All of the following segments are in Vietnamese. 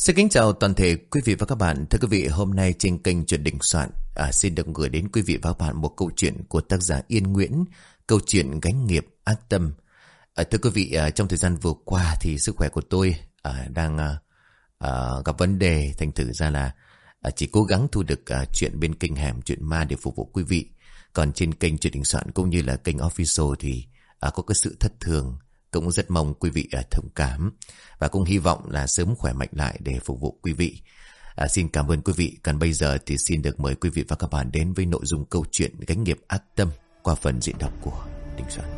Xin kính chào toàn thể quý vị và các bạn. Thưa quý vị, hôm nay trên kênh Chuyện Đình Soạn à, xin được gửi đến quý vị và các bạn một câu chuyện của tác giả Yên Nguyễn, câu chuyện gánh nghiệp ác tâm. À, thưa quý vị, à, trong thời gian vừa qua thì sức khỏe của tôi à, đang à, à, gặp vấn đề, thành thử ra là à, chỉ cố gắng thu được à, chuyện bên kênh hẻm chuyện ma để phục vụ quý vị. Còn trên kênh Chuyện Đình Soạn cũng như là kênh Official thì à, có cái sự thất thường cũng rất mong quý vị à, thông cảm và cũng hy vọng là sớm khỏe mạnh lại để phục vụ quý vị. À, xin cảm ơn quý vị. Còn bây giờ thì xin được mời quý vị và các bạn đến với nội dung câu chuyện gánh nghiệp ác tâm qua phần diễn đọc của Đình Soạn.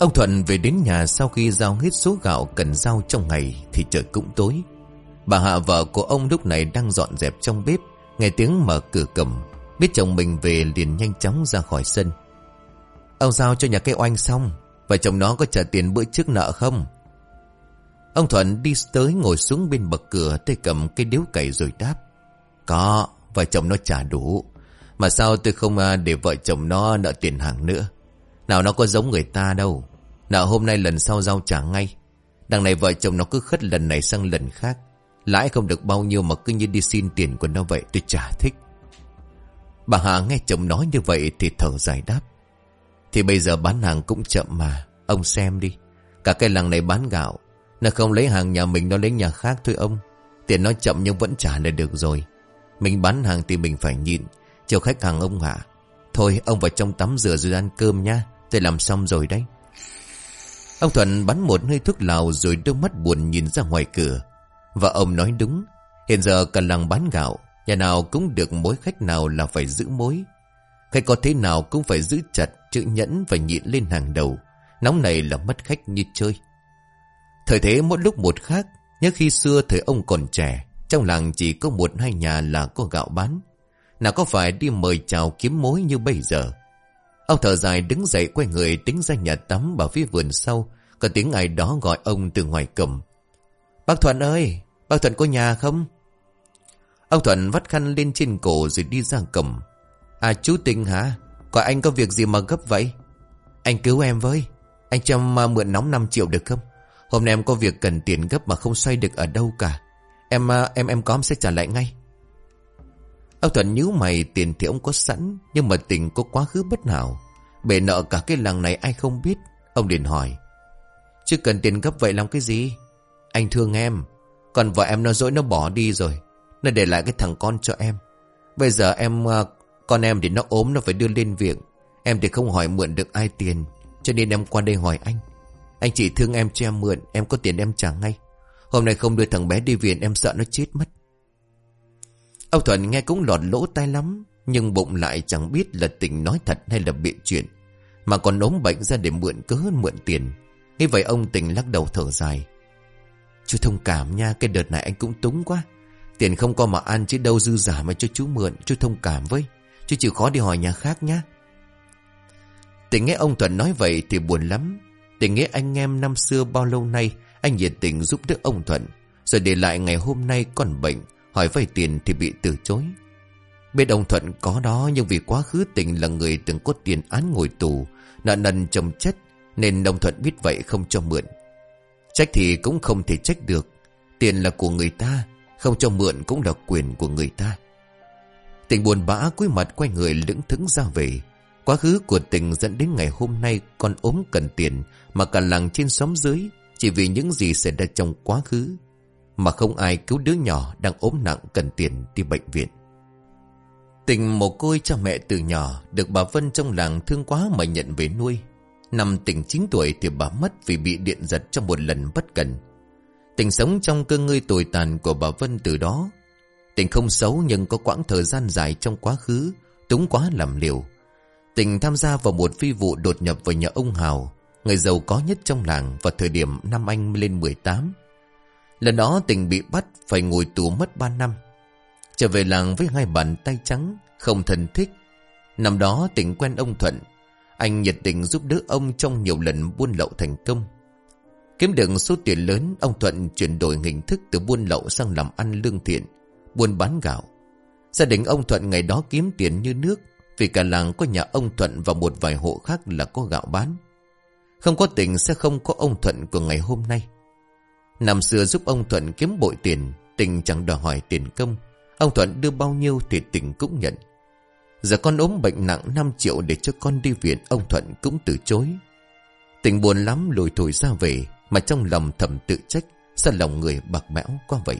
Ông Thuận về đến nhà sau khi giao hết số gạo cần giao trong ngày thì trời cũng tối. Bà Hạ vợ của ông lúc này đang dọn dẹp trong bếp Nghe tiếng mở cửa cầm Biết chồng mình về liền nhanh chóng ra khỏi sân. Ông giao cho nhà cây oanh xong Và chồng nó có trả tiền bữa trước nợ không? Ông Thuận đi tới ngồi xuống bên bậc cửa Tay cầm cây điếu cày rồi đáp. Có Và chồng nó trả đủ. Mà sao tôi không à, để vợ chồng nó nợ tiền hàng nữa? Nào nó có giống người ta đâu. Nợ hôm nay lần sau giao trả ngay. Đằng này vợ chồng nó cứ khất lần này sang lần khác. Lãi không được bao nhiêu mà cứ như đi xin tiền của nó vậy tôi chả thích. Bà Hà nghe chồng nói như vậy thì thở dài đáp. Thì bây giờ bán hàng cũng chậm mà. Ông xem đi. Cả cái làng này bán gạo. Nó không lấy hàng nhà mình, nó lấy nhà khác thôi ông. Tiền nó chậm nhưng vẫn trả lại được rồi. Mình bán hàng thì mình phải nhịn. Chiều khách hàng ông hả. Thôi, ông vào trong tắm rửa rồi ăn cơm nha. Tôi làm xong rồi đấy. Ông Thuận bắn một hơi thuốc lào rồi đôi mắt buồn nhìn ra ngoài cửa. Và ông nói đúng, Hiện giờ cả làng bán gạo, Nhà nào cũng được mối khách nào là phải giữ mối. Khách có thế nào cũng phải giữ chặt Chữ nhẫn và nhịn lên hàng đầu. Nóng này là mất khách như chơi. Thời thế mỗi lúc một khác, Nhớ khi xưa thời ông còn trẻ, Trong làng chỉ có một hai nhà là có gạo bán. Nào có phải đi mời chào kiếm mối như bây giờ? Ông thở dài đứng dậy quay người tính ra nhà tắm bảo phía vườn sau, Có tiếng ai đó gọi ông từ ngoài cầm Bác Thuận ơi, bác Thuận có nhà không? Ông Thuận vắt khăn lên trên cổ rồi đi ra cầm. À chú Tình hả? Còn anh có việc gì mà gấp vậy? Anh cứu em với. Anh cho à, mượn nóng 5 triệu được không? Hôm nay em có việc cần tiền gấp mà không xoay được ở đâu cả. Em à, em em có em sẽ trả lại ngay. Ông Thuận nhíu mày tiền thì ông có sẵn Nhưng mà tình có quá khứ bất hảo Bể nợ cả cái làng này ai không biết Ông liền hỏi Chứ cần tiền gấp vậy làm cái gì anh thương em. Còn vợ em nó dỗi nó bỏ đi rồi. Nó để lại cái thằng con cho em. Bây giờ em ờ, Con em thì nó ốm, nó phải đưa lên viện. Em thì không hỏi mượn được ai tiền, Cho nên em qua đây hỏi anh. Anh chỉ thương em cho em mượn, Em có tiền em trả ngay. Hôm nay không đưa thằng bé đi viện, em sợ nó chết mất. Ông Thuận nghe cũng lọt lỗ tai lắm, Nhưng bụng lại chẳng biết là tình nói thật hay là biện chuyện. Mà còn ốm bệnh ra để mượn cớ mượn tiền. Như vậy ông tình lắc đầu thở dài. Chú thông cảm nha, Cái đợt này anh cũng túng quá. Tiền không có mà ăn chứ đâu dư giả mà cho chú mượn, Chú thông cảm với. Chú chịu khó đi hỏi nhà khác nhá. Tình nghe ông Thuận nói vậy thì buồn lắm. Tình nghe anh em năm xưa bao lâu nay, Anh nhiệt tình giúp đỡ ông Thuận, Rồi để lại ngày hôm nay còn bệnh, Hỏi vay tiền thì bị từ chối. Biết ông Thuận có đó, Nhưng vì quá khứ tình là người từng có tiền án ngồi tù, Nợ nần chồng chất, Nên ông Thuận biết vậy không cho mượn. Trách thì cũng không thể trách được. Tiền là của người ta, Không cho mượn cũng là quyền của người ta. Tình buồn bã cúi mặt quay người lững thững ra về. Quá khứ của tình dẫn đến ngày hôm nay Con ốm cần tiền Mà cả làng trên xóm dưới Chỉ vì những gì xảy ra trong quá khứ Mà không ai cứu đứa nhỏ Đang ốm nặng cần tiền đi bệnh viện. Tình một côi cha mẹ từ nhỏ Được bà Vân trong làng thương quá mà nhận về nuôi. Năm tỉnh 9 tuổi thì bà mất vì bị điện giật trong một lần bất cần. Tình sống trong cơ ngơi tồi tàn của bà Vân từ đó. Tình không xấu nhưng có quãng thời gian dài trong quá khứ, túng quá làm liều. Tình tham gia vào một phi vụ đột nhập vào nhà ông Hào, người giàu có nhất trong làng vào thời điểm năm anh lên 18. Lần đó tình bị bắt phải ngồi tù mất 3 năm. Trở về làng với hai bàn tay trắng, không thân thích. Năm đó tình quen ông Thuận, anh nhiệt tình giúp đỡ ông trong nhiều lần buôn lậu thành công. Kiếm được số tiền lớn, ông Thuận chuyển đổi hình thức từ buôn lậu sang làm ăn lương thiện, buôn bán gạo. Gia đình ông Thuận ngày đó kiếm tiền như nước, Vì cả làng có nhà ông Thuận và một vài hộ khác là có gạo bán Không có tình sẽ không có ông Thuận của ngày hôm nay Năm xưa giúp ông Thuận kiếm bội tiền Tình chẳng đòi hỏi tiền công Ông Thuận đưa bao nhiêu thì tình cũng nhận Giờ con ốm bệnh nặng 5 triệu để cho con đi viện, Ông Thuận cũng từ chối. Tình buồn lắm lùi thổi ra về, Mà trong lòng thầm tự trách, Sao lòng người bạc bẽo quá vậy?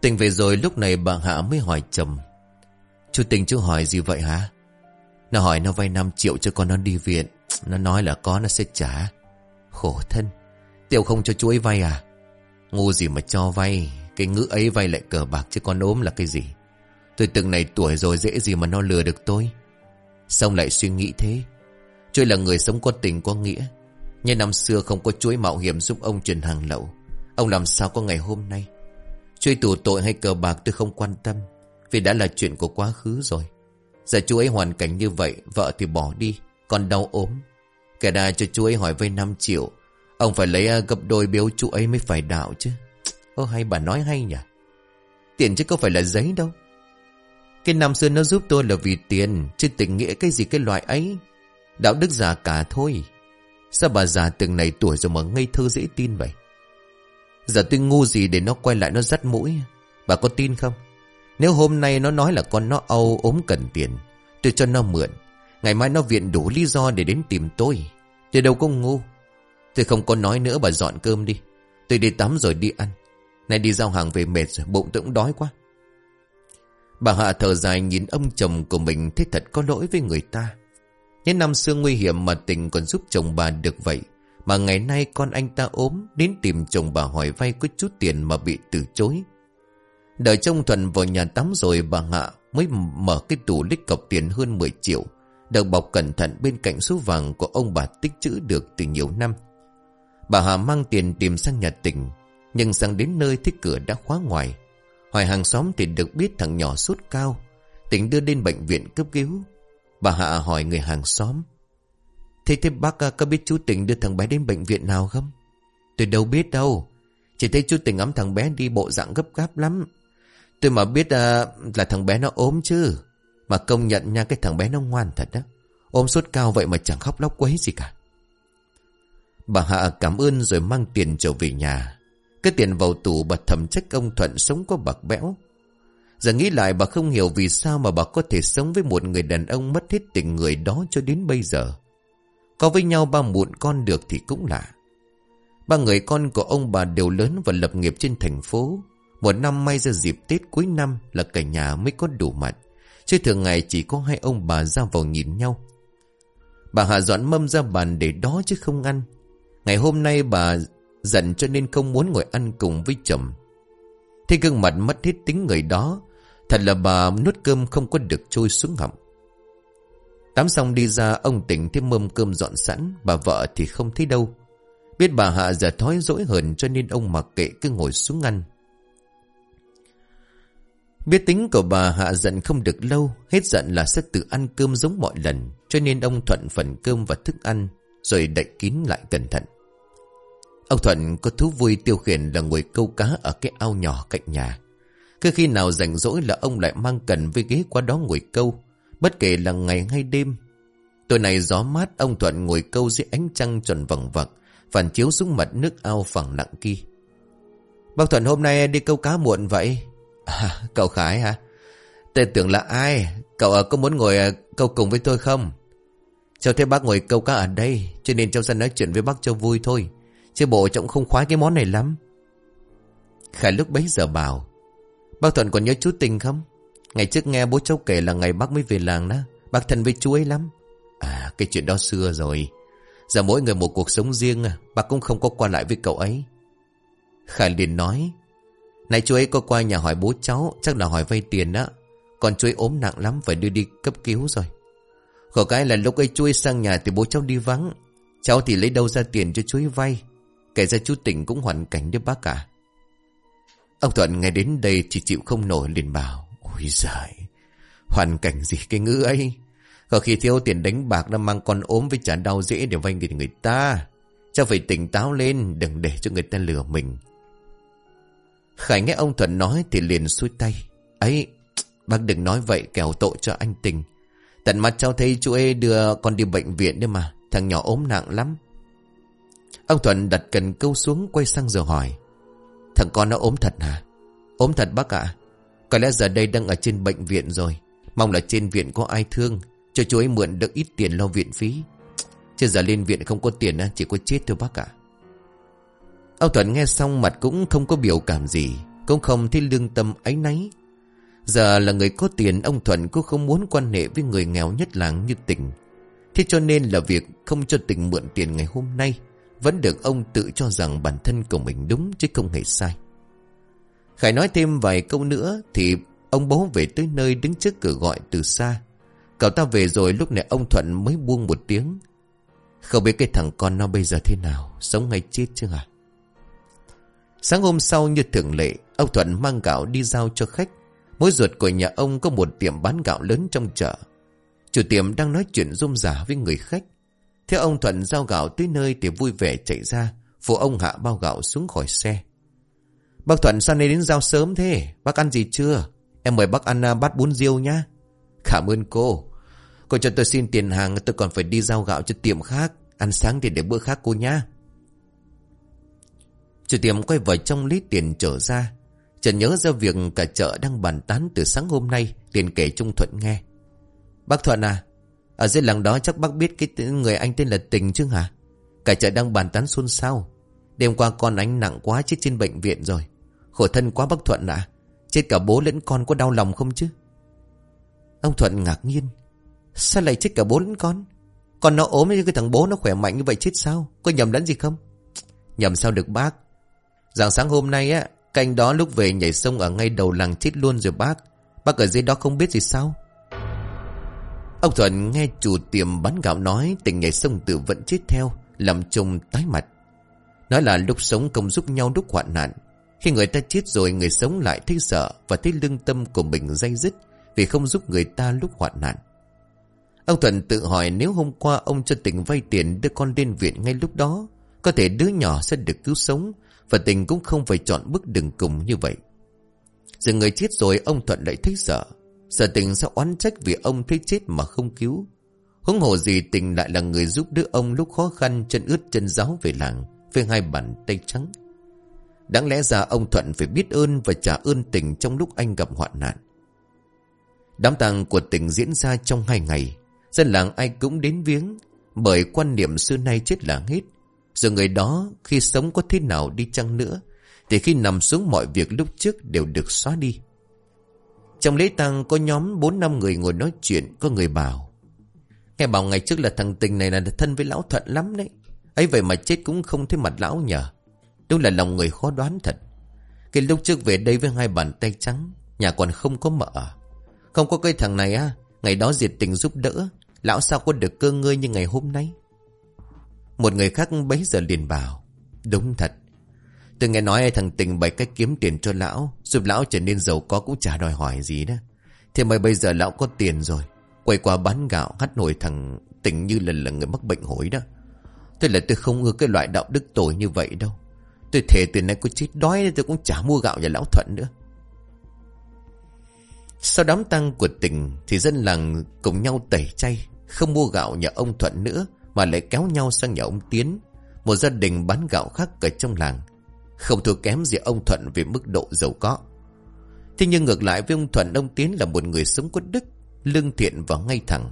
Tình về rồi lúc này bà Hạ mới hỏi chồng. Chú Tình, chú hỏi gì vậy hả? Nó hỏi nó vay 5 triệu cho con nó đi viện. Nó nói là có nó sẽ trả. Khổ thân. Tiểu không cho chú ấy vay à? Ngu gì mà cho vay. Cái ngữ ấy vay lại cờ bạc chứ con ốm là cái gì? Tôi từng này tuổi rồi dễ gì mà nó lừa được tôi. Xong lại suy nghĩ thế. Tôi là người sống có tình có nghĩa. Nhưng năm xưa không có chuối mạo hiểm giúp ông truyền hàng lậu. Ông làm sao có ngày hôm nay? Chuối tù tội hay cờ bạc tôi không quan tâm, Vì đã là chuyện của quá khứ rồi. Giờ chú ấy hoàn cảnh như vậy, Vợ thì bỏ đi Còn đau ốm. Kẻ đà cho chú ấy hỏi vay 5 triệu, Ông phải lấy à, gấp đôi biếu chú ấy mới phải đạo chứ. Ô, hay bà nói hay nhỉ? Tiền chứ có phải là giấy đâu. Cái năm xưa nó giúp tôi là vì tiền, Chứ tình nghĩa cái gì cái loại ấy. Đạo đức già cả thôi. Sao bà già từng này tuổi rồi mà ngây thơ dễ tin vậy? Giờ tôi ngu gì để nó quay lại nó dắt mũi? Bà có tin không? Nếu hôm nay nó nói là con nó âu, ốm cần tiền, Tôi cho nó mượn. Ngày mai nó viện đủ lý do để đến tìm tôi. Tôi đâu có ngu. Tôi không có nói nữa, bà dọn cơm đi. Tôi đi tắm rồi đi ăn. Này đi giao hàng về mệt rồi, Bụng tôi cũng đói quá. Bà Hạ thở dài nhìn ông chồng của mình Thấy thật có lỗi với người ta. Những năm xưa nguy hiểm mà tình còn giúp chồng bà được vậy, Mà ngày nay con anh ta ốm Đến tìm chồng bà hỏi vay có chút tiền mà bị từ chối. Đợi trông Thuần vào nhà tắm rồi, bà Hạ mới mở cái tủ lít cọc tiền hơn 10 triệu, Được bọc cẩn thận bên cạnh số vàng của ông bà tích trữ được từ nhiều năm. Bà Hà mang tiền tìm sang nhà tỉnh Nhưng sang đến nơi thích cửa đã khóa ngoài. Hỏi hàng xóm thì được biết thằng nhỏ sốt cao Tỉnh đưa đến bệnh viện cấp cứu Bà Hạ hỏi người hàng xóm Thế thế bác à, có biết chú tỉnh đưa thằng bé đến bệnh viện nào không? Tôi đâu biết đâu Chỉ thấy chú tỉnh ấm thằng bé đi bộ dạng gấp gáp lắm Tôi mà biết à, là thằng bé nó ốm chứ Mà công nhận nha cái thằng bé nó ngoan thật đó Ôm sốt cao vậy mà chẳng khóc lóc quấy gì cả Bà Hạ cảm ơn rồi mang tiền trở về nhà. Cái tiền vào tủ bà thầm trách ông Thuận sống có bạc bẽo. Giờ nghĩ lại bà không hiểu vì sao mà bà có thể sống với một người đàn ông mất hết tình người đó cho đến bây giờ. Có với nhau ba muộn con được thì cũng lạ. Ba người con của ông bà đều lớn và lập nghiệp trên thành phố. Một năm may ra dịp Tết cuối năm là cả nhà mới có đủ mặt. Chứ thường ngày chỉ có hai ông bà ra vào nhìn nhau. Bà Hạ dọn mâm ra bàn để đó chứ không ăn. Ngày hôm nay bà giận cho nên không muốn ngồi ăn cùng với chồng. Thế gương mặt mất hết tính người đó. Thật là bà nuốt cơm không có được trôi xuống họng. Tắm xong đi ra ông tỉnh thêm mâm cơm dọn sẵn. Bà vợ thì không thấy đâu. Biết bà Hạ giờ thói dỗi hờn cho nên ông mặc kệ cứ ngồi xuống ăn. Biết tính của bà Hạ giận không được lâu, hết giận là sẽ tự ăn cơm giống mọi lần, cho nên ông thuận phần cơm và thức ăn rồi đậy kín lại cẩn thận. Ông Thuận có thú vui tiêu khiển là ngồi câu cá ở cái ao nhỏ cạnh nhà. Cứ khi nào rảnh rỗi là ông lại mang cần với ghế qua đó ngồi câu, bất kể là ngày hay đêm. Tối này gió mát ông Thuận ngồi câu dưới ánh trăng tròn vầng vặc, phản chiếu xuống mặt nước ao phẳng lặng kia. Bác Thuận hôm nay đi câu cá muộn vậy? À, cậu Khải hả? Tên tưởng là ai? Cậu à, có muốn ngồi à, câu cùng với tôi không? Cháu thấy bác ngồi câu cá ở đây Cho nên cháu ra nói chuyện với bác cho vui thôi Chứ bộ trọng không khoái cái món này lắm. Khải lúc bấy giờ bảo, Bác Thuận còn nhớ chú Tình không? Ngày trước nghe bố cháu kể là ngày bác mới về làng đó, Bác thân với chú ấy lắm. À cái chuyện đó xưa rồi. Giờ mỗi người một cuộc sống riêng à Bác cũng không có qua lại với cậu ấy. Khải liền nói Này chú ấy có qua nhà hỏi bố cháu, Chắc là hỏi vay tiền đó Còn chú ấy ốm nặng lắm, phải đưa đi cấp cứu rồi. Khổ cái là lúc ấy chú ấy sang nhà thì bố cháu đi vắng. Cháu thì lấy đâu ra tiền cho chú ấy vay. Kể ra chú tình cũng hoàn cảnh như bác cả. Ông Thuận nghe đến đây chỉ chịu không nổi liền bảo. Ôi giời, hoàn cảnh gì cái ngữ ấy. Có khi thiếu tiền đánh bạc đã mang con ốm với trả đau dễ để vay tiền người ta. Cháu phải tỉnh táo lên, đừng để cho người ta lừa mình. Khải nghe ông Thuận nói thì liền xuôi tay. ấy Bác đừng nói vậy kẻo tội cho anh tình Tận mắt cháu thấy chú ê đưa con đi bệnh viện đấy mà Thằng nhỏ ốm nặng lắm Ông Thuận đặt cần câu xuống quay sang giờ hỏi. Thằng con nó ốm thật hả? Ốm thật bác ạ. Có lẽ giờ đây đang ở trên bệnh viện rồi. Mong là trên viện có ai thương. Cho chú ấy mượn được ít tiền lo viện phí. Chứ giờ lên viện không có tiền Chỉ có chết thôi bác ạ. Ông Thuận nghe xong mặt cũng không có biểu cảm gì, Cũng không thấy lương tâm ấy nấy Giờ là người có tiền, Ông Thuận cũng không muốn quan hệ với người nghèo nhất làng như tỉnh. Thế cho nên là việc không cho tỉnh mượn tiền ngày hôm nay. Vẫn được ông tự cho rằng bản thân của mình đúng chứ không hề sai. Khải nói thêm vài câu nữa Thì ông bố về tới nơi đứng trước cửa gọi từ xa. Cậu ta về rồi, lúc này ông Thuận mới buông một tiếng. Không biết cái thằng con nó bây giờ thế nào, Sống hay chết chứ à Sáng hôm sau như thường lệ, Ông Thuận mang gạo đi giao cho khách. Mỗi ruột của nhà ông có một tiệm bán gạo lớn trong chợ. Chủ tiệm đang nói chuyện rôm rả với người khách. Theo ông Thuận giao gạo tới nơi thì vui vẻ chạy ra. Phụ ông hạ bao gạo xuống khỏi xe. Bác Thuận sao nay đến giao sớm thế? Bác ăn gì chưa? Em mời bác ăn à, bát bún riêu nhá. Cảm ơn cô. Cô cho tôi xin tiền hàng, tôi còn phải đi giao gạo cho tiệm khác. Ăn sáng thì để bữa khác cô nhá. Chủ tiệm quay vào trong lấy tiền trở ra. Trần nhớ ra việc cả chợ đang bàn tán từ sáng hôm nay, liền kể Trung Thuận nghe. Bác Thuận à ở dưới làng đó chắc bác biết cái người anh tên là Tình chứ hả? Cả chợ đang bàn tán xôn xao. Đêm qua con anh nặng quá chết trên bệnh viện rồi. Khổ thân quá bác Thuận à Chết cả bố lẫn con có đau lòng không chứ? Ông Thuận ngạc nhiên. Sao lại chết cả bố lẫn con? Con nó ốm như cái thằng bố nó khỏe mạnh như vậy chết sao? Có nhầm lẫn gì không? Nhầm sao được bác? Rạng sáng hôm nay á, Canh đó lúc về nhảy sông ở ngay đầu làng chết luôn rồi bác. Bác ở dưới đó không biết gì sao? Ông Thuận nghe chủ tiệm bán gạo nói Tình nhảy sông tự vẫn chết theo, Làm chồng tái mặt. Nói là lúc sống công giúp nhau lúc hoạn nạn. Khi người ta chết rồi, người sống lại thấy sợ Và thấy lương tâm của mình dây dứt Vì không giúp người ta lúc hoạn nạn. Ông Thuận tự hỏi nếu hôm qua ông cho tình vay tiền đưa con lên viện ngay lúc đó, Có thể đứa nhỏ sẽ được cứu sống Và tình cũng không phải chọn bước đường cùng như vậy. Giờ người chết rồi, ông Thuận lại thấy sợ. Sợ tình sẽ oán trách vì ông thấy chết mà không cứu. Hứng hồ gì tình lại là người giúp đỡ ông lúc khó khăn chân ướt chân giáo về làng, Với hai bàn tay trắng. Đáng lẽ ra ông Thuận phải biết ơn và trả ơn tình trong lúc anh gặp hoạn nạn. Đám tang của tình diễn ra trong hai ngày. Dân làng ai cũng đến viếng, Bởi quan niệm xưa nay chết là hết. Giờ người đó khi sống có thế nào đi chăng nữa, Thì khi nằm xuống mọi việc lúc trước đều được xóa đi. Trong lễ tang có nhóm 4 năm người ngồi nói chuyện, Có người bảo, Nghe bảo ngày trước là thằng tình này là thân với lão thuận lắm đấy. Ấy vậy mà chết cũng không thấy mặt lão nhờ. Đúng là lòng người khó đoán thật. Cái lúc trước về đây với hai bàn tay trắng, Nhà còn không có mở. Không có cây thằng này á, Ngày đó diệt tình giúp đỡ, Lão sao có được cơ ngơi như ngày hôm nay? Một người khác bấy giờ liền bảo, Đúng thật Tôi nghe nói thằng tình bày cách kiếm tiền cho lão Giúp lão trở nên giàu có cũng chả đòi hỏi gì đó. Thế mà bây giờ lão có tiền rồi Quay qua bán gạo hắt nổi thằng tình như là, là người mắc bệnh hối đó. Thế là tôi không ưa cái loại đạo đức tội như vậy đâu. Tôi thề từ nay có chết đói tôi cũng chả mua gạo nhà lão Thuận nữa. Sau đám tang của tình thì dân làng cùng nhau tẩy chay, không mua gạo nhà ông Thuận nữa mà lại kéo nhau sang nhà ông Tiến, một gia đình bán gạo khác ở trong làng. Không thua kém gì ông Thuận về mức độ giàu có. Thế nhưng ngược lại với ông Thuận, ông Tiến là một người sống có đức, lương thiện và ngay thẳng.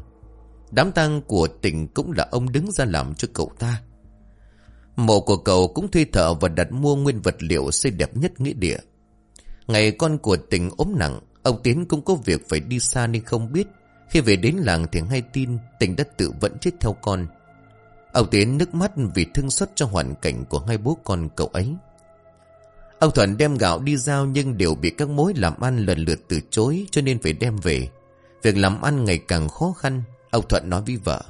Đám tang của tỉnh cũng là ông đứng ra làm cho cậu ta. Mộ của cậu cũng thuê thợ và đặt mua nguyên vật liệu xây đẹp nhất nghĩa địa. Ngày con của tỉnh ốm nặng, Ông Tiến cũng có việc phải đi xa nên không biết. Khi về đến làng thì hay tin tỉnh đã tự vẫn chết theo con. Ông Tiến nước mắt vì thương xót cho hoàn cảnh của hai bố con cậu ấy. Ông Thuận đem gạo đi giao nhưng đều bị các mối làm ăn lần lượt từ chối cho nên phải đem về. Việc làm ăn ngày càng khó khăn, ông Thuận nói với vợ.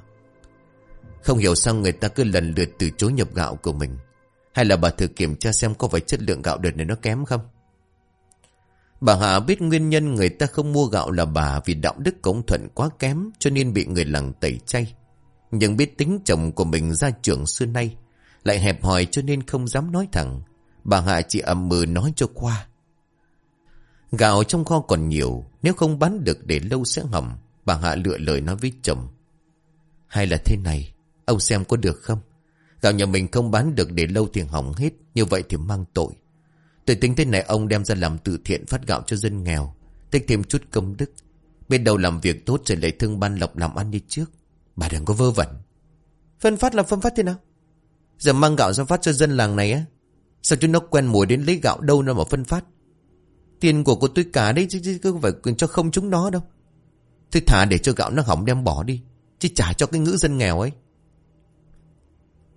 Không hiểu sao người ta cứ lần lượt từ chối nhập gạo của mình. Hay là bà thử kiểm tra xem có phải chất lượng gạo đợt này nó kém không? Bà Hạ biết nguyên nhân người ta không mua gạo là bà vì đạo đức của ông Thuận quá kém cho nên bị người làng tẩy chay. Nhưng biết tính chồng của mình ra trưởng xưa nay, lại hẹp hòi cho nên không dám nói thẳng. Bà Hạ chỉ ầm mừ nói cho qua. Gạo trong kho còn nhiều, Nếu không bán được để lâu sẽ hỏng Bà Hạ lựa lời nói với chồng. Hay là thế này Ông xem có được không? Gạo nhà mình không bán được để lâu thì hỏng hết Như vậy thì mang tội. Tôi tính thế này ông đem ra làm từ thiện phát gạo cho dân nghèo Tích thêm chút công đức. Bên đầu làm việc tốt rồi lại thương ban lộc làm ăn đi trước. Bà đừng có vơ vẩn. Phân phát là phân phát thế nào? Giờ mang gạo ra phát cho dân làng này á. Sao chúng nó quen mùi đến lấy gạo đâu nó mà phân phát? Tiền của của tôi cả đấy chứ, chứ không phải cho không chúng nó đâu. Tôi thả để cho gạo nó hỏng đem bỏ đi Chứ trả cho cái ngữ dân nghèo ấy.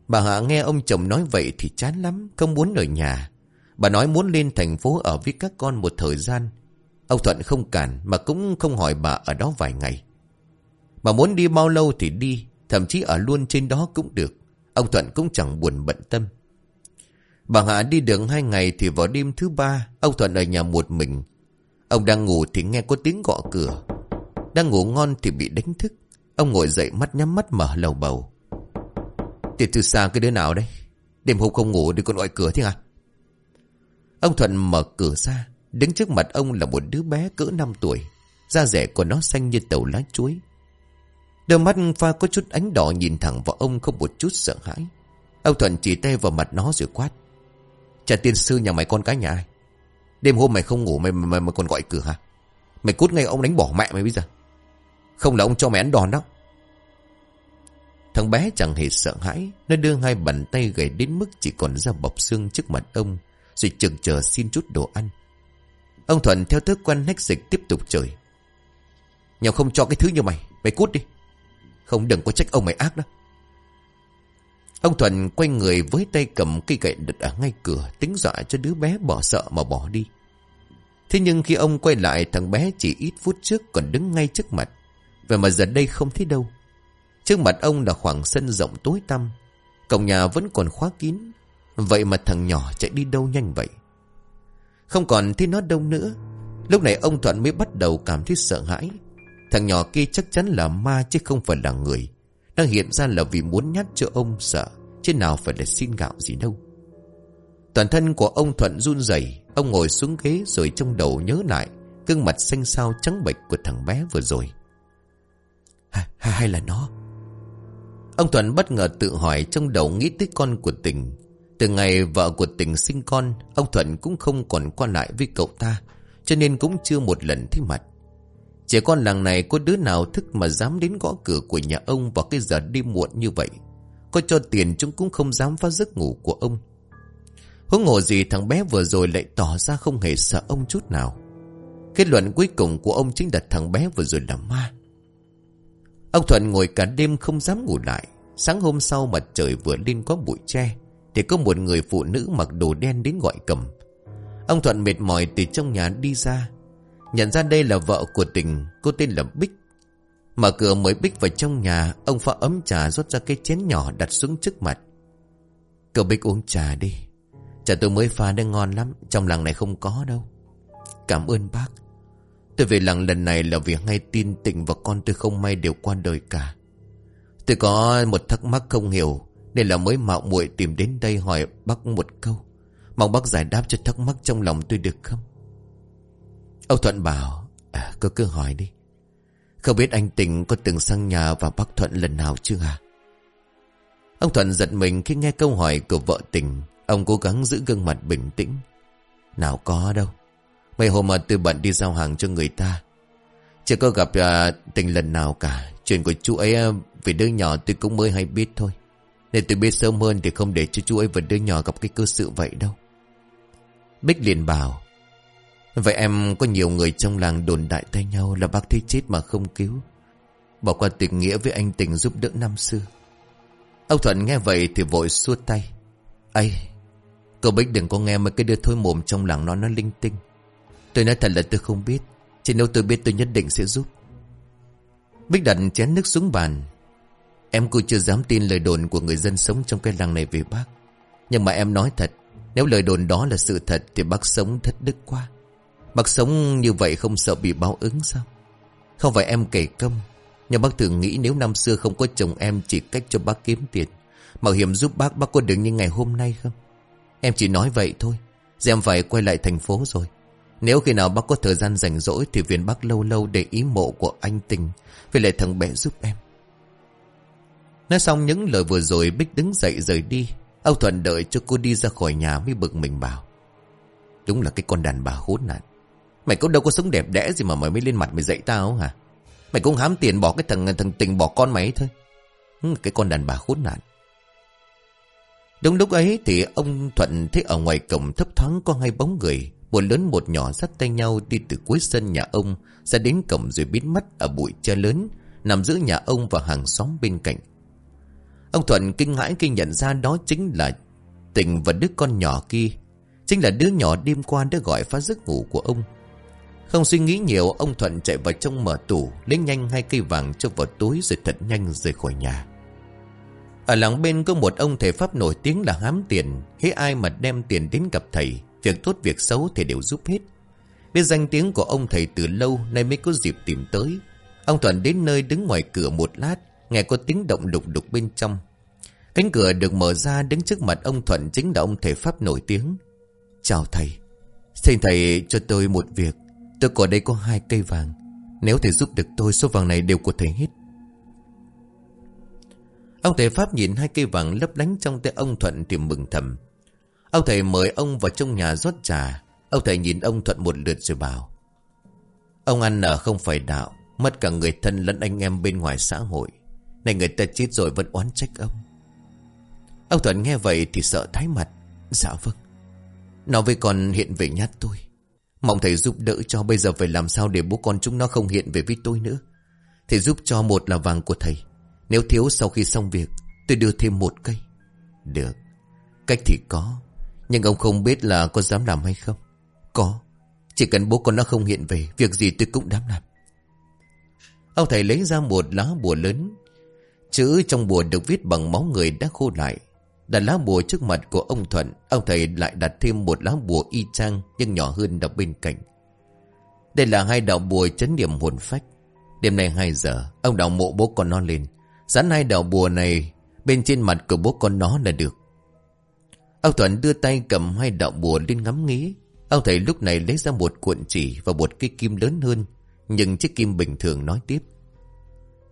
Bà Hạ nghe ông chồng nói vậy thì chán lắm Không muốn ở nhà. Bà nói muốn lên thành phố ở với các con một thời gian. Ông Thuận không cản Mà cũng không hỏi bà ở đó vài ngày. Bà muốn đi bao lâu thì đi Thậm chí ở luôn trên đó cũng được. Ông Thuận cũng chẳng buồn bận tâm. Bà Hạ đi đường hai ngày thì vào đêm thứ ba, Ông Thuận ở nhà một mình. Ông đang ngủ thì nghe có tiếng gõ cửa. Đang ngủ ngon thì bị đánh thức. Ông ngồi dậy mắt nhắm mắt mở lầu bầu. Thì từ xa cái đứa nào đây Đêm hôm không ngủ đi còn gọi cửa thế à? Ông Thuận mở cửa ra, Đứng trước mặt ông là một đứa bé cỡ 5 tuổi, Da rẻ của nó xanh như tàu lá chuối. Đôi mắt pha có chút ánh đỏ nhìn thẳng vào ông không một chút sợ hãi. Ông Thuận chỉ tay vào mặt nó rồi quát. Cha tiên sư nhà mày con cái nhà ai? Đêm hôm mày không ngủ mày, mày, mày còn gọi cửa hả? Mày cút ngay ông đánh bỏ mẹ mày bây giờ. Không là ông cho mày ăn đòn đó Thằng bé chẳng hề sợ hãi Nó đưa hai bàn tay gầy đến mức chỉ còn ra bọc xương trước mặt ông Rồi chừng chờ xin chút đồ ăn. Ông Thuận theo thói quen nách dịch tiếp tục chửi. Nhau không cho cái thứ như mày Mày cút đi. Không đừng có trách ông mày ác đó. Ông Thuận quay người với tay cầm cây gậy đặt ở ngay cửa, Tính dọa cho đứa bé bỏ sợ mà bỏ đi. Thế nhưng khi ông quay lại, Thằng bé chỉ ít phút trước còn đứng ngay trước mặt. Vậy mà giờ đây không thấy đâu. Trước mặt ông là khoảng sân rộng tối tăm. Cổng nhà vẫn còn khóa kín. Vậy mà thằng nhỏ chạy đi đâu nhanh vậy? Không còn thấy nó đâu nữa. Lúc này ông Thuận mới bắt đầu cảm thấy sợ hãi. Thằng nhỏ kia chắc chắn là ma chứ không phải là người. Đang hiện ra là vì muốn nhắc cho ông sợ Chứ nào phải là xin gạo gì đâu. Toàn thân của ông Thuận run rẩy Ông ngồi xuống ghế rồi trong đầu nhớ lại gương mặt xanh xao trắng bệch của thằng bé vừa rồi. Hay, hay là nó? Ông Thuận bất ngờ tự hỏi trong đầu nghĩ tới con của tình. Từ ngày vợ của tình sinh con Ông Thuận cũng không còn qua lại với cậu ta Cho nên cũng chưa một lần thấy mặt. Trẻ con làng này có đứa nào thức mà dám đến gõ cửa của nhà ông vào cái giờ đêm muộn như vậy. Có cho tiền chúng cũng không dám phá giấc ngủ của ông. Huống hồ gì thằng bé vừa rồi lại tỏ ra không hề sợ ông chút nào. Kết luận cuối cùng của ông chính là thằng bé vừa rồi là ma. Ông Thuận ngồi cả đêm không dám ngủ lại. Sáng hôm sau mặt trời vừa lên có bụi tre, Thì có một người phụ nữ mặc đồ đen đến gọi cầm. Ông Thuận mệt mỏi từ trong nhà đi ra Nhận ra đây là vợ của tình, Cô tên là Bích. Mở cửa mới Bích vào trong nhà, Ông pha ấm trà rót ra cái chén nhỏ đặt xuống trước mặt. Cậu Bích uống trà đi. Trà tôi mới pha đang ngon lắm, Trong làng này không có đâu. Cảm ơn bác. Tôi về làng lần này là vì ngay tin tình và con tôi không may đều qua đời cả. Tôi có một thắc mắc không hiểu, Nên là mới mạo muội tìm đến đây hỏi bác một câu. Mong bác giải đáp cho thắc mắc trong lòng tôi được không? Ông Thuận bảo à, Cứ cứ hỏi đi. Không biết anh Tình có từng sang nhà và bác Thuận lần nào chưa hả? Ông Thuận giật mình khi nghe câu hỏi của vợ Tình. Ông cố gắng giữ gương mặt bình tĩnh. Nào có đâu. Mấy hôm mà tôi bận đi giao hàng cho người ta. Chưa có gặp à, tình lần nào cả. Chuyện của chú ấy à, Vì đứa nhỏ tôi cũng mới hay biết thôi. Nên tôi biết sớm hơn Thì không để cho chú ấy và đứa nhỏ gặp cái cơ sự vậy đâu. Bích liền bảo Vậy em có nhiều người trong làng đồn đại tay nhau Là bác thấy chết mà không cứu. Bỏ qua tình nghĩa với anh tình giúp đỡ năm xưa. Ông Thuận nghe vậy thì vội xua tay. Ây, Cậu Bích đừng có nghe mấy cái đứa thôi mồm trong làng nó nó linh tinh. Tôi nói thật là tôi không biết. Chỉ nếu tôi biết tôi nhất định sẽ giúp. Bích đặt chén nước xuống bàn. Em cũng chưa dám tin lời đồn của người dân sống trong cái làng này về bác. Nhưng mà em nói thật, Nếu lời đồn đó là sự thật Thì bác sống thất đức quá. Bác sống như vậy không sợ bị báo ứng sao? Không phải em kể công Nhưng bác thường nghĩ nếu năm xưa không có chồng em Chỉ cách cho bác kiếm tiền, Mạo hiểm giúp bác bác có được như ngày hôm nay không? Em chỉ nói vậy thôi, Giờ em phải quay lại thành phố rồi. Nếu khi nào bác có thời gian rảnh rỗi Thì viện bác lâu lâu để ý mộ của anh Tình, Với lại thằng bé giúp em. Nói xong những lời vừa rồi, Bích đứng dậy rời đi. Âu Thuận đợi cho cô đi ra khỏi nhà mới bực mình bảo, Đúng là cái con đàn bà khốn nạn. Mày cũng đâu có sống đẹp đẽ gì mà mày mới lên mặt mày dạy tao hả Mày cũng hám tiền bỏ cái thằng thằng tình bỏ con mày thôi ừ, Cái con đàn bà khốn nạn Đúng lúc ấy thì ông Thuận thấy ở ngoài cổng thấp thoáng có hai bóng người, một lớn một nhỏ dắt tay nhau đi từ cuối sân nhà ông, ra đến cổng rồi biến mất ở bụi tre lớn, nằm giữa nhà ông và hàng xóm bên cạnh. Ông Thuận kinh hãi khi nhận ra đó chính là Tình và đứa con nhỏ kia. Chính là đứa nhỏ đêm qua đã gọi phá giấc ngủ của ông. Không suy nghĩ nhiều, ông Thuận chạy vào trong mở tủ, lấy nhanh hai cây vàng cho vào túi rồi thật nhanh rời khỏi nhà. Ở làng bên có một ông thầy Pháp nổi tiếng là hám tiền, khi ai mà đem tiền đến gặp thầy, Việc tốt việc xấu thì đều giúp hết. Biết danh tiếng của ông thầy từ lâu Nay mới có dịp tìm tới. Ông Thuận đến nơi đứng ngoài cửa một lát Nghe có tiếng động đục đục bên trong. Cánh cửa được mở ra Đứng trước mặt ông Thuận chính là ông thầy Pháp nổi tiếng. Chào thầy Xin thầy cho tôi một việc. Tôi có đây có hai cây vàng Nếu thầy giúp được tôi, số vàng này đều của thầy hết Ông thầy Pháp nhìn hai cây vàng lấp lánh trong tay ông Thuận thì mừng thầm Ông thầy mời ông vào trong nhà rót trà. Ông thầy nhìn ông Thuận một lượt rồi bảo. Ông ăn ở không phải đạo. Mất cả người thân lẫn anh em bên ngoài xã hội. Này người ta chết rồi vẫn oán trách ông. Ông Thuận nghe vậy thì sợ thái mặt. Dạ vâng. Nó với con hiện về nhát tôi. Mong thầy giúp đỡ cho bây giờ phải làm sao để bố con chúng nó không hiện về với tôi nữa. Thầy giúp cho một là vàng của thầy. Nếu thiếu sau khi xong việc, tôi đưa thêm một cây. Được. Cách thì có. Nhưng ông không biết là có dám làm hay không Có Chỉ cần bố con nó không hiện về Việc gì tôi cũng dám làm Ông thầy lấy ra một lá bùa lớn Chữ trong bùa được viết bằng máu người đã khô lại Đặt lá bùa trước mặt của ông Thuận Ông thầy lại đặt thêm một lá bùa y chang Nhưng nhỏ hơn đặt bên cạnh Đây là hai đạo bùa chấn điểm hồn phách Đêm nay 2 giờ Ông đạo mộ bố con nó lên Dán hai đạo bùa này Bên trên mặt của bố con nó là được Ông Thuận đưa tay cầm hai đạo bùa lên ngắm nghĩ. Ông thầy lúc này lấy ra một cuộn chỉ và một cây kim lớn hơn. Nhưng chiếc kim bình thường nói tiếp.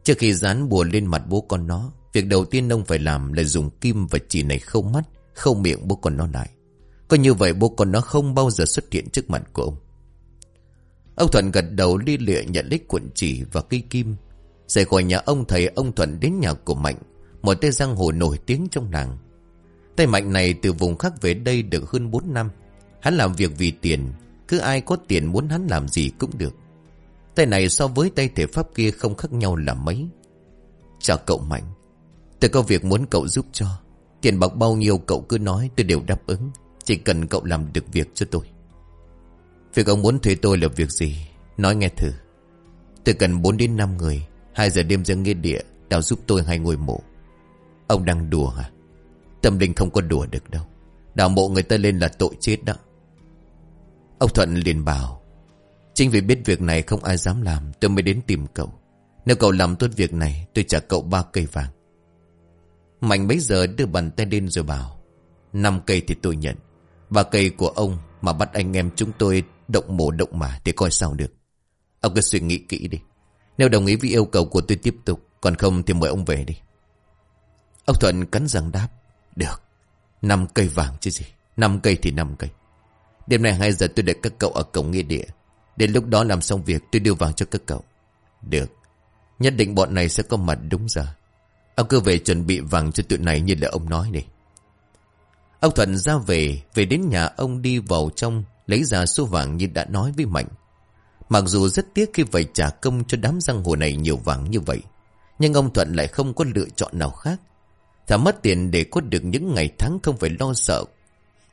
Trước khi dán bùa lên mặt bố con nó, việc đầu tiên ông phải làm là dùng kim và chỉ này khâu mắt, khâu miệng bố con nó lại. Có như vậy bố con nó không bao giờ xuất hiện trước mặt của ông. Ông Thuận gật đầu đi lịa nhận lấy cuộn chỉ và cây kim. Rời khỏi nhà ông thầy, ông Thuận đến nhà của Mạnh, một tên giang hồ nổi tiếng trong làng. Tay Mạnh này từ vùng khác về đây được hơn 4 năm. Hắn làm việc vì tiền, cứ ai có tiền muốn hắn làm gì cũng được. Tay này so với tay thể pháp kia không khác nhau là mấy. Chào cậu Mạnh, tôi có việc muốn cậu giúp cho. Tiền bạc bao nhiêu cậu cứ nói tôi đều đáp ứng. Chỉ cần cậu làm được việc cho tôi. Việc ông muốn thuê tôi là việc gì? Nói nghe thử. Tôi cần 4 đến 5 người. 2 giờ đêm ra nghĩa địa, đào giúp tôi hai ngôi mộ. Ông đang đùa hả? Tâm linh không có đùa được đâu Đào mộ người ta lên là tội chết đó Ông Thuận liền bảo Chính vì biết việc này không ai dám làm Tôi mới đến tìm cậu Nếu cậu làm tốt việc này Tôi trả cậu ba cây vàng Mạnh mấy giờ đưa bàn tay lên rồi bảo, năm cây thì tôi nhận và cây của ông mà bắt anh em chúng tôi Động mổ động mà thì coi sao được Ông cứ suy nghĩ kỹ đi, Nếu đồng ý với yêu cầu của tôi tiếp tục, Còn không thì mời ông về đi Ông Thuận cắn răng đáp, được. Năm cây vàng chứ gì. Năm cây thì năm cây. Đêm nay 2 giờ tôi đợi các cậu ở cổng nghĩa địa. Đến lúc đó làm xong việc tôi đưa vàng cho các cậu. Được. Nhất định bọn này sẽ có mặt đúng giờ. Ông cứ về chuẩn bị vàng cho tụi này như là ông nói đi. Ông Thuận ra về, về đến nhà ông đi vào trong, lấy ra số vàng như đã nói với Mạnh. Mặc dù rất tiếc khi phải trả công cho đám răng hồ này nhiều vàng như vậy, nhưng ông Thuận lại không có lựa chọn nào khác. Thả mất tiền để có được những ngày tháng không phải lo sợ.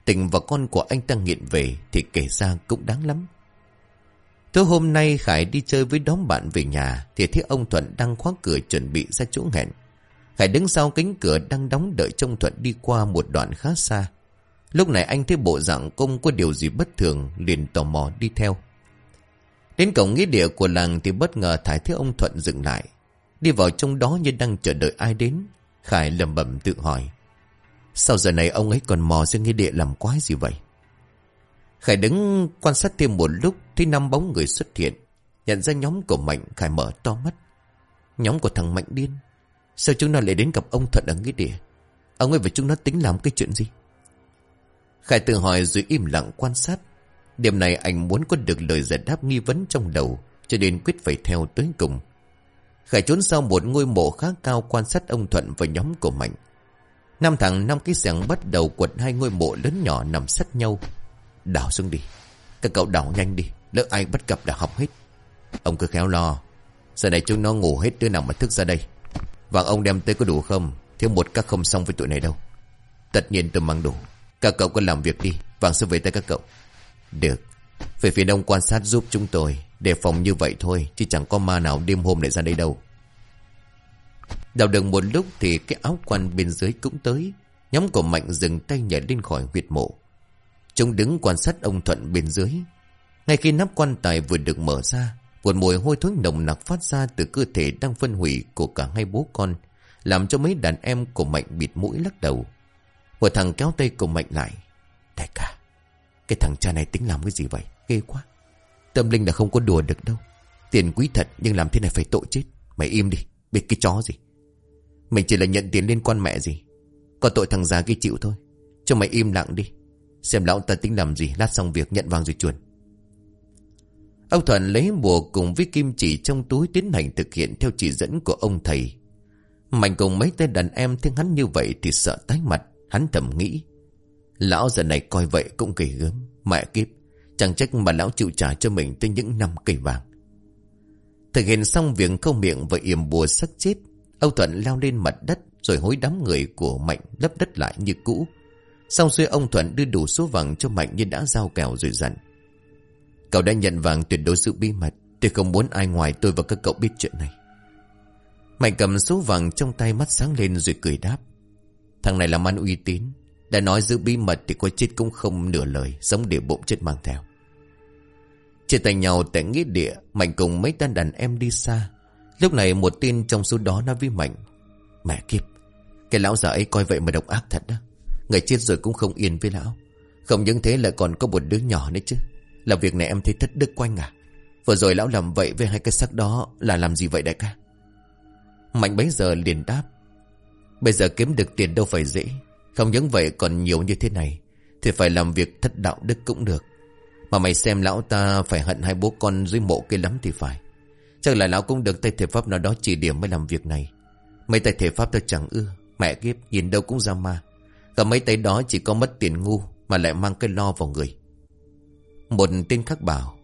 Tình và con của anh ta nghiện về thì kể ra cũng đáng lắm. Tối hôm nay Khải đi chơi với đám bạn về nhà thì thấy ông Thuận đang khóa cửa chuẩn bị ra chỗ hẹn. Khải đứng sau cánh cửa đang đóng đợi trông Thuận đi qua một đoạn khá xa. Lúc này anh thấy bộ dạng công có điều gì bất thường, liền tò mò đi theo. Đến cổng nghĩa địa của làng thì bất ngờ Thái thấy ông Thuận dừng lại. Đi vào trong đó như đang chờ đợi ai đến. Khải lầm bẩm tự hỏi. Sao giờ này ông ấy còn mò ra nghĩa địa làm quái gì vậy? Khải đứng quan sát thêm một lúc Thì năm bóng người xuất hiện Nhận ra nhóm của Mạnh, Khải mở to mắt Nhóm của thằng Mạnh điên Sao chúng nó lại đến gặp ông Thuận ở nghĩa địa? Ông ấy và chúng nó tính làm cái chuyện gì? Khải tự hỏi rồi im lặng quan sát. Đêm này anh muốn có được lời giải đáp nghi vấn trong đầu, Cho nên quyết phải theo tới cùng. Khải trốn sau một ngôi mộ khá cao quan sát ông Thuận và nhóm của Mạnh. Năm thằng năm cái xẻng bắt đầu quật hai ngôi mộ lớn nhỏ nằm sát nhau. Đào xuống đi. Các cậu đào nhanh đi, Lỡ ai bắt gặp đã học hết. Ông cứ khéo lo. Giờ này chúng nó ngủ hết đứa nào mà thức ra đây? Vàng ông đem tới có đủ không? Thiếu một các không xong với tụi này đâu. Tất nhiên tôi mang đủ. Các cậu cứ làm việc đi. Vàng sẽ về tay các cậu. Được. Về phía đông quan sát giúp chúng tôi. Đề phòng như vậy thôi, Chứ chẳng có ma nào đêm hôm lại ra đây đâu. Đào đường một lúc thì cái áo quan bên dưới cũng tới. Nhóm của Mạnh dừng tay nhảy lên khỏi huyệt mộ. Chúng đứng quan sát ông Thuận bên dưới. Ngay khi nắp quan tài vừa được mở ra một mùi hôi thối nồng nặc phát ra từ cơ thể đang phân hủy của cả hai bố con, làm cho mấy đàn em của Mạnh bịt mũi lắc đầu. Một thằng kéo tay của Mạnh lại. Đại ca, cái thằng cha này tính làm cái gì vậy? Ghê quá. Tâm linh là không có đùa được đâu. Tiền quý thật nhưng làm thế này phải tội chết. Mày im đi, biết cái chó gì. Mình chỉ là nhận tiền liên quan mẹ gì. Có tội thằng già kia chịu thôi. Cho mày im lặng đi. Xem lão ta tính làm gì, lát xong việc nhận vàng rồi chuồn. Ông Thuận lấy bùa cùng với kim chỉ trong túi tiến hành thực hiện theo chỉ dẫn của ông thầy. Mạnh cùng mấy tên đàn em thấy hắn như vậy thì sợ tái mặt, hắn thầm nghĩ. Lão giờ này coi vậy cũng kỳ gớm, mẹ kiếp, chẳng trách mà lão chịu trả cho mình tới những năm cây vàng. Thực hiện xong việc câu miệng và yểm bùa sắc chết, Âu Thuận leo lên mặt đất rồi hối đám người của Mạnh lấp đất lại như cũ. Sau xuôi ông Thuận đưa đủ số vàng cho Mạnh như đã giao kèo rồi dặn. Cậu đã nhận vàng tuyệt đối giữ bí mật. Tôi không muốn ai ngoài tôi và các cậu biết chuyện này. Mạnh cầm số vàng trong tay mắt sáng lên rồi cười đáp. Thằng này làm ăn uy tín. Đã nói giữ bí mật thì có chết cũng không nửa lời Sống để bụng chết mang theo. Chia tay nhau tại nghĩa địa, Mạnh cùng mấy tên đàn em đi xa. Lúc này một tin trong số đó nói với Mạnh, Mẹ kiếp, Cái lão già ấy coi vậy mà độc ác thật đó. Người chết rồi cũng không yên với lão. Không những thế lại còn có một đứa nhỏ nữa chứ là việc này em thấy thất đức quanh à. Vừa rồi lão làm vậy với hai cái sắc đó Là làm gì vậy đại ca? Mạnh bấy giờ liền đáp, Bây giờ kiếm được tiền đâu phải dễ. Không những vậy còn nhiều như thế này, Thì phải làm việc thất đạo đức cũng được. Mà mày xem lão ta phải hận hai bố con dưới mộ kia lắm thì phải. Chắc là lão cũng được tay thể pháp nào đó chỉ điểm mới làm việc này. Mấy tay thể pháp tao chẳng ưa, Mẹ kiếp, nhìn đâu cũng ra ma. Cả mấy tay đó chỉ có mất tiền ngu Mà lại mang cái lo vào người một tên khác bảo,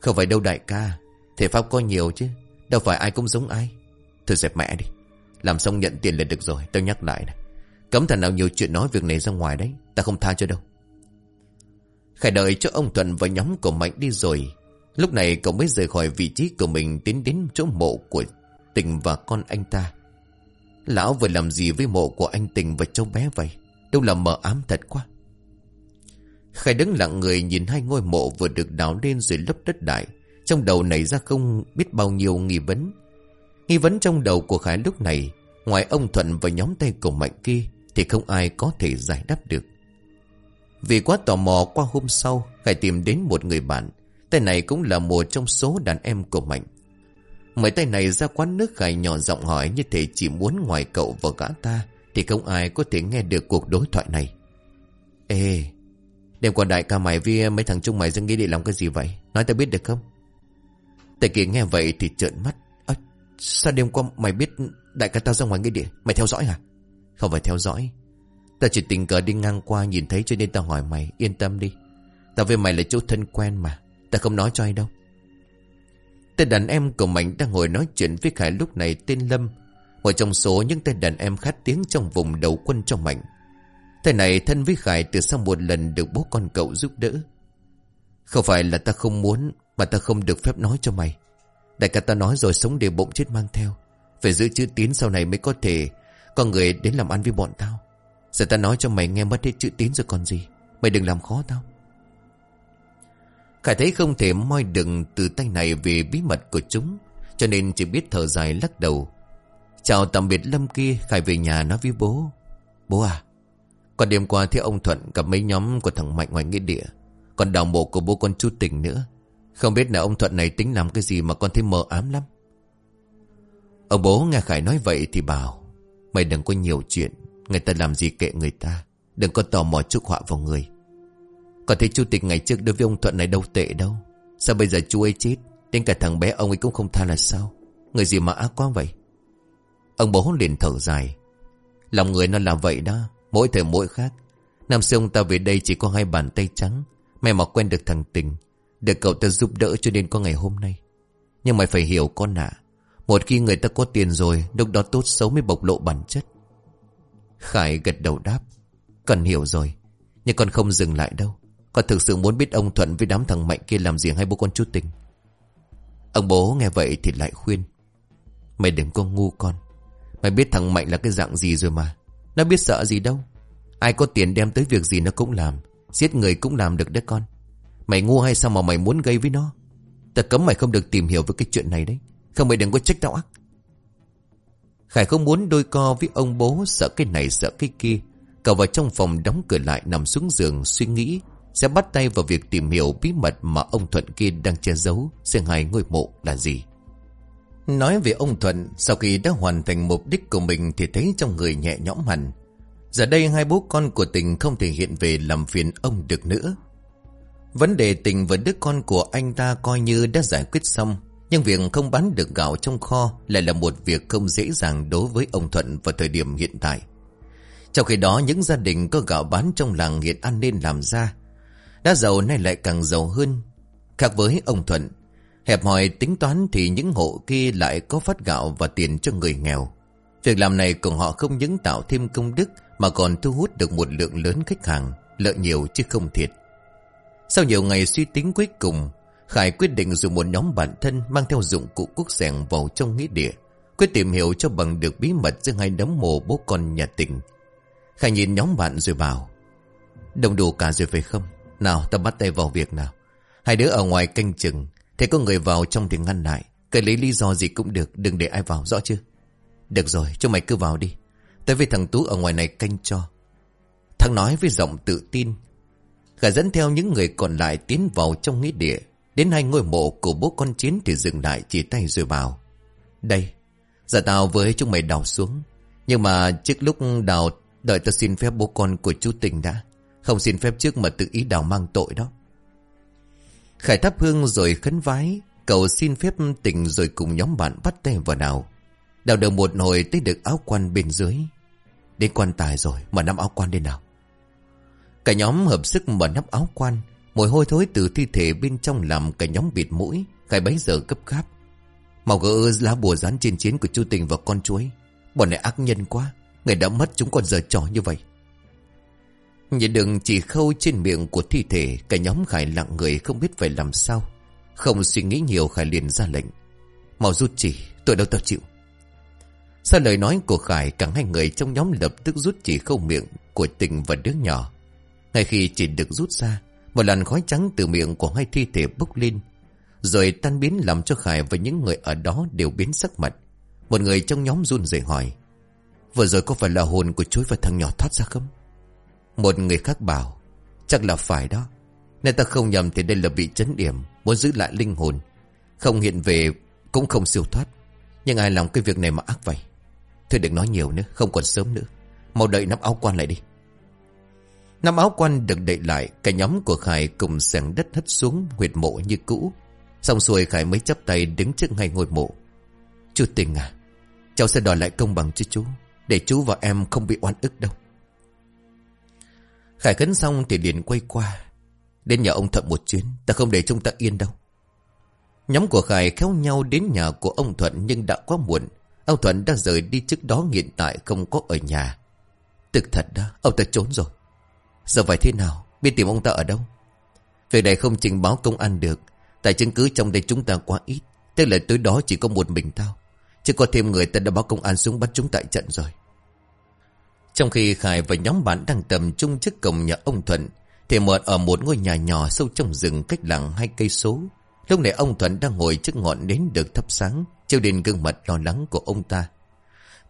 Không phải đâu đại ca, Thể pháp có nhiều chứ, Đâu phải ai cũng giống ai. Thôi dẹp mẹ đi, Làm xong nhận tiền là được rồi, Tao nhắc lại này. Cấm thằng nào nhiều chuyện nói việc này ra ngoài đấy, Ta không tha cho đâu. Khải đợi cho ông Thuận và nhóm của Mạnh đi rồi, Lúc này cậu mới rời khỏi vị trí của mình Tiến đến chỗ mộ của Tình và con anh ta. Lão vừa làm gì với mộ của anh Tình và cháu bé vậy? Đâu là mờ ám thật quá. Khải đứng lặng người nhìn hai ngôi mộ vừa được đào lên rồi lấp đất đại. Trong đầu nảy ra không biết bao nhiêu nghi vấn. Nghi vấn trong đầu của Khải lúc này, ngoài ông Thuận và nhóm tay cổ Mạnh kia, thì không ai có thể giải đáp được. Vì quá tò mò qua hôm sau, Khải tìm đến một người bạn. Tay này cũng là một trong số đàn em của Mạnh. Mấy tay này ra quán nước Khải nhỏ giọng hỏi như thể chỉ muốn ngoài cậu và gã ta, thì không ai có thể nghe được cuộc đối thoại này. Ê, Đêm qua đại ca mày với mấy thằng chung mày dưng nghĩ đi làm cái gì vậy? Nói tao biết được không? Tề kỳ nghe vậy thì trợn mắt. À, Sao đêm qua mày biết đại ca tao ra ngoài nghĩa địa? Mày theo dõi hả? Không phải theo dõi. Tao chỉ tình cờ đi ngang qua nhìn thấy cho nên tao hỏi mày Yên tâm đi. Tao với mày là chỗ thân quen mà Tao không nói cho ai đâu. Tên đàn em của mình đang ngồi nói chuyện với Khải lúc này tên Lâm. Một trong số những tên đàn em khát tiếng trong vùng đầu quân trong mạnh Thế này thân với Khải từ sau một lần được bố con cậu giúp đỡ. Không phải là ta không muốn mà ta không được phép nói cho mày. Đại ca ta nói rồi sống để bụng chết mang theo. Phải giữ chữ tín sau này mới có thể con người đến làm ăn với bọn tao. Giờ ta nói cho mày nghe mất hết chữ tín rồi còn gì. Mày đừng làm khó tao. Khải thấy không thể moi đừng từ tay này về bí mật của chúng. Cho nên chỉ biết thở dài lắc đầu. Chào tạm biệt Lâm kia Khải về nhà nói với bố. Bố à, còn đêm qua thì ông Thuận gặp mấy nhóm của thằng Mạnh ngoài nghĩa địa. Còn đào mộ của bố con chú tình nữa. Không biết là ông Thuận này tính làm cái gì Mà con thấy mờ ám lắm. Ông bố nghe Khải nói vậy thì bảo, Mày đừng có nhiều chuyện. Người ta làm gì kệ người ta. Đừng có tò mò chúc họa vào người. Còn thấy chú Tịch ngày trước đối với ông Thuận này đâu tệ đâu. Sao bây giờ chú ấy chết? Đến cả thằng bé ông ấy cũng không tha là sao? Người gì mà ác quá vậy? Ông bố liền thở dài, Lòng người nó là vậy đó. Mỗi thời mỗi khác. Năm xưa ông ta về đây chỉ có hai bàn tay trắng. May mà quen được thằng Tình. Được cậu ta giúp đỡ cho nên có ngày hôm nay. Nhưng mày phải hiểu con ạ. Một khi người ta có tiền rồi, Lúc đó tốt xấu mới bộc lộ bản chất. Khải gật đầu đáp. Cần hiểu rồi. Nhưng con không dừng lại đâu. Con thực sự muốn biết ông Thuận với đám thằng Mạnh kia làm gì hai bố con chú tình. Ông bố nghe vậy thì lại khuyên. Mày đừng có ngu con. Mày biết thằng Mạnh là cái dạng gì rồi mà. Nó biết sợ gì đâu. Ai có tiền đem tới việc gì nó cũng làm. Giết người cũng làm được đấy con. Mày ngu hay sao mà mày muốn gây với nó? Ta cấm mày không được tìm hiểu về cái chuyện này đấy. Không mày đừng có trách tao ác. Khải không muốn đôi co với ông bố Sợ cái này sợ cái kia. Cậu vào trong phòng đóng cửa lại nằm xuống giường suy nghĩ, Sẽ bắt tay vào việc tìm hiểu bí mật mà ông Thuận kia đang che giấu Xem hai ngôi mộ là gì. Nói về ông Thuận, Sau khi đã hoàn thành mục đích của mình Thì thấy trong người nhẹ nhõm hẳn. Giờ đây hai bố con của tình không thể hiện về làm phiền ông được nữa. Vấn đề tình và đứa con của anh ta coi như đã giải quyết xong, Nhưng việc không bán được gạo trong kho Lại là một việc không dễ dàng đối với ông Thuận vào thời điểm hiện tại. Trong khi đó, những gia đình có gạo bán trong làng hiện ăn nên làm ra. Đã giàu nay lại càng giàu hơn. Khác với ông Thuận Hẹp hòi tính toán thì những hộ kia lại có phát gạo và tiền cho người nghèo. Việc làm này của họ không những tạo thêm công đức, Mà còn thu hút được một lượng lớn khách hàng, Lợi nhiều chứ không thiệt. Sau nhiều ngày suy tính cuối cùng, Khải quyết định dùng một nhóm bản thân Mang theo dụng cụ quốc sẻng vào trong nghĩa địa, Quyết tìm hiểu cho bằng được bí mật Giữa hai đấm mồ bố con nhà tình. Khải nhìn nhóm bạn rồi bảo Đồng đủ cả rồi phải không? Nào ta bắt tay vào việc nào. Hai đứa ở ngoài canh chừng Thế có người vào trong thì ngăn lại. Cái lấy lý do gì cũng được, Đừng để ai vào rõ chưa Được rồi cho mày cứ vào đi. Tới với thằng Tú ở ngoài này canh cho. Thằng nói với giọng tự tin. Gã dẫn theo những người còn lại tiến vào trong nghĩa địa. Đến hai ngôi mộ của bố con chiến thì dừng lại, chỉ tay rồi bảo. Đây, Giờ tao với chúng mày đào xuống. Nhưng mà trước lúc đào, Đợi tao xin phép bố con của chú tình đã. Không xin phép trước mà tự ý đào mang tội đó. Khải thắp hương rồi khấn vái, Cầu xin phép tình rồi cùng nhóm bạn bắt tay vào đào. Đào được một hồi tới được áo quan bên dưới. Đến quan tài rồi, Mà nắp áo quan đi nào. Cả nhóm hợp sức mở nắp áo quan Mùi hôi thối từ thi thể bên trong làm cả nhóm bịt mũi Khải bấy giờ cấp gáp. Màu gỡ lá bùa rán trên chiến của chú tình và con chuối. Bọn này ác nhân quá, Người đã mất chúng còn giờ trò như vậy. Nhìn đừng chỉ khâu trên miệng của thi thể, Cả nhóm Khải lặng người không biết phải làm sao. Không suy nghĩ nhiều Khải liền ra lệnh. Mau rút chỉ, tôi đâu tao chịu. Sau lời nói của Khải Cả hai người trong nhóm lập tức rút chỉ khâu miệng Của tình và đứa nhỏ. Ngay khi chỉ được rút ra, Một làn khói trắng từ miệng của hai thi thể bốc lên, Rồi tan biến làm cho Khải và những người ở đó đều biến sắc mặt. Một người trong nhóm run rẩy hỏi, Vừa rồi có phải là hồn của chuối và thằng nhỏ thoát ra không? Một người khác bảo, Chắc là phải đó. Nên ta không nhầm thì đây là vị chấn điểm, Muốn giữ lại linh hồn. Không hiện về cũng không siêu thoát. Nhưng ai làm cái việc này mà ác vậy? Thôi đừng nói nhiều nữa, Không còn sớm nữa. Mau đợi nắp áo quan lại đi. Nắp áo quan được đậy lại, Cả nhóm của Khải cùng sàng đất hất xuống Huyệt mộ như cũ. Xong xuôi Khải mới chấp tay đứng trước ngay ngôi mộ. Chú tình à Cháu sẽ đòi lại công bằng cho chú, Để chú và em không bị oan ức đâu. Khải khấn xong thì liền quay qua. Đến nhà ông Thuận một chuyến, ta không để chúng ta yên đâu. Nhóm của Khải khéo nhau đến nhà của ông Thuận nhưng đã quá muộn. Ông Thuận đã rời đi trước đó hiện tại không có ở nhà. Thực thật đó, ông ta trốn rồi. Giờ phải thế nào, biết tìm ông ta ở đâu? Việc này không trình báo công an được, tại chứng cứ trong đây chúng ta quá ít. Tức là tối đó chỉ có một mình tao. Chứ có thêm người ta đã báo công an xuống bắt chúng tại trận rồi. Trong khi Khải và nhóm bạn đang tầm trung trước cổng nhà ông Thuận, thì mượn ở một ngôi nhà nhỏ sâu trong rừng cách làng hai cây số. Lúc này ông Thuận đang ngồi trước ngọn nến được thắp sáng, chiếu đến gương mặt lo lắng của ông ta.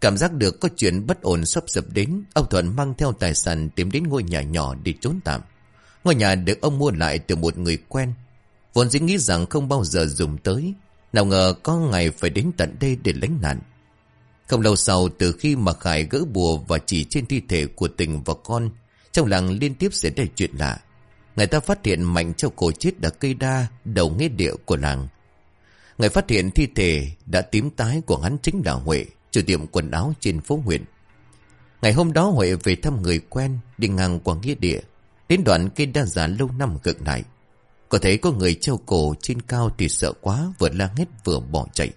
Cảm giác được có chuyện bất ổn sắp dập đến, ông Thuận mang theo tài sản tìm đến ngôi nhà nhỏ để trốn tạm. Ngôi nhà được ông mua lại từ một người quen. Vốn dĩ nghĩ rằng không bao giờ dùng tới. Nào ngờ có ngày phải đến tận đây để lánh nạn. Không lâu sau từ khi mà Khải gỡ bùa và chỉ trên thi thể của tình và con, trong làng liên tiếp xảy ra chuyện lạ. Người ta phát hiện mạnh trong cổ chết đã cây đa đầu nghe địa của làng. Người phát hiện thi thể đã tím tái của hắn chính là Huệ, chủ tiệm quần áo trên phố huyện. Ngày hôm đó Huệ về thăm người quen, đi ngang qua nghĩa địa. Đến đoạn cây đa già lâu năm cực lại. Có thấy có người treo cổ trên cao thì sợ quá, vừa la hét vừa bỏ chạy.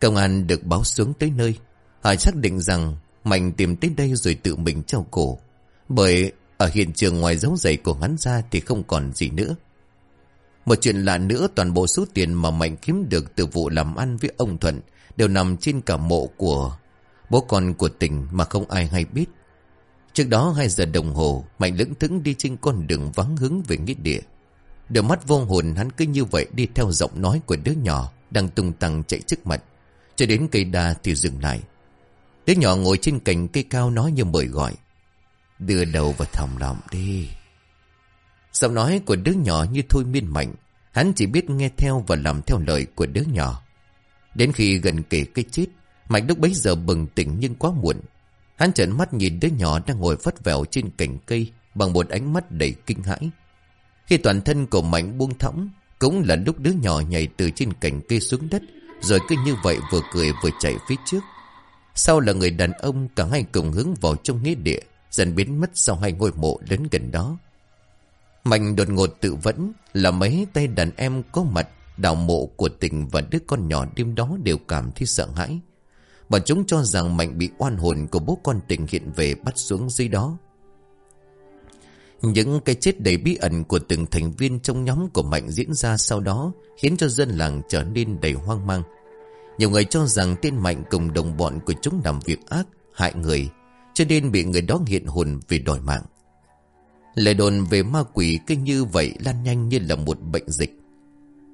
Công an được báo xuống tới nơi. Họ xác định rằng Mạnh tìm tới đây rồi tự mình treo cổ. Bởi ở hiện trường ngoài dấu giày của hắn ra thì không còn gì nữa. Một chuyện lạ nữa toàn bộ số tiền mà Mạnh kiếm được từ vụ làm ăn với ông Thuận đều nằm trên cả mộ của bố con của tỉnh mà không ai hay biết. Trước đó 2 giờ đồng hồ, Mạnh lững thững đi trên con đường vắng hướng về nghĩa địa. Đôi mắt vô hồn hắn cứ như vậy đi theo giọng nói của đứa nhỏ đang tung tăng chạy trước mặt. Cho đến cây đa thì dừng lại. Đứa nhỏ ngồi trên cành cây cao nói như mời gọi. Đưa đầu vào thòng lòng đi. Giọng nói của đứa nhỏ như thôi miên mạnh. Hắn chỉ biết nghe theo và làm theo lời của đứa nhỏ. Đến khi gần kề cái chết, Mạnh lúc bấy giờ bừng tỉnh nhưng quá muộn. Hắn trợn mắt nhìn đứa nhỏ đang ngồi vắt vẻo trên cành cây bằng một ánh mắt đầy kinh hãi. Khi toàn thân của Mạnh buông thõng, cũng là lúc đứa nhỏ nhảy từ trên cành cây xuống đất, rồi cứ như vậy vừa cười vừa chạy phía trước. Sau là người đàn ông cả hai cùng hướng vào trong nghĩa địa, dần biến mất sau hai ngôi mộ đến gần đó. Mạnh đột ngột tự vẫn là mấy tay đàn em có mặt đào mộ của tình và đứa con nhỏ đêm đó đều cảm thấy sợ hãi. Bọn chúng cho rằng Mạnh bị oan hồn của bố con tình hiện về bắt xuống dưới đó. Những cái chết đầy bí ẩn của từng thành viên trong nhóm của Mạnh diễn ra sau đó khiến cho dân làng trở nên đầy hoang mang. Nhiều người cho rằng tên Mạnh cùng đồng bọn của chúng làm việc ác, hại người, cho nên bị người đó hiện hồn vì đòi mạng. Lời đồn về ma quỷ cứ như vậy lan nhanh như là một bệnh dịch.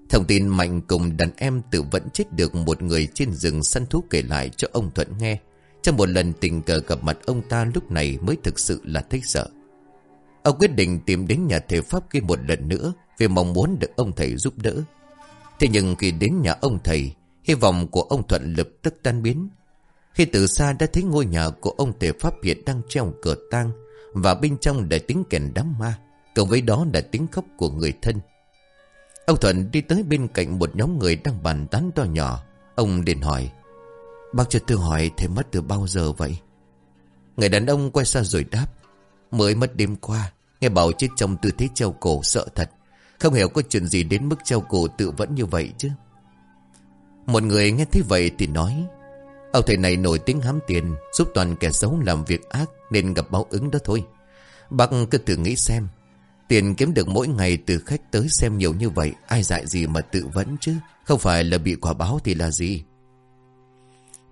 Thông tin Mạnh cùng đàn em tự vẫn chết được một người trên rừng săn thú kể lại cho ông Thuận nghe. Trong một lần tình cờ gặp mặt ông ta lúc này mới thực sự là thích sợ. Ông quyết định tìm đến nhà thầy Pháp kia một lần nữa vì mong muốn được ông thầy giúp đỡ. Thế nhưng khi đến nhà ông thầy, hy vọng của ông Thuận lập tức tan biến. Khi từ xa đã thấy ngôi nhà của ông thầy Pháp hiện đang treo cửa tang và bên trong đã tiếng kèn đám ma, cộng với đó là tiếng khóc của người thân. Ông Thuận đi tới bên cạnh một nhóm người đang bàn tán to nhỏ. Ông liền hỏi. Bác cho tôi hỏi thầy mất từ bao giờ vậy? Người đàn ông quay sang rồi đáp. Mới mất đêm qua. Nghe bảo chết trong tư thế treo cổ sợ thật. Không hiểu có chuyện gì đến mức treo cổ tự vẫn như vậy chứ. Một người nghe thấy vậy thì nói. Ông thầy này nổi tiếng hám tiền. Giúp toàn kẻ xấu làm việc ác nên gặp báo ứng đó thôi. Bác cứ thử nghĩ xem. Tiền kiếm được mỗi ngày từ khách tới xem nhiều như vậy, Ai dại gì mà tự vẫn chứ Không phải là bị quả báo thì là gì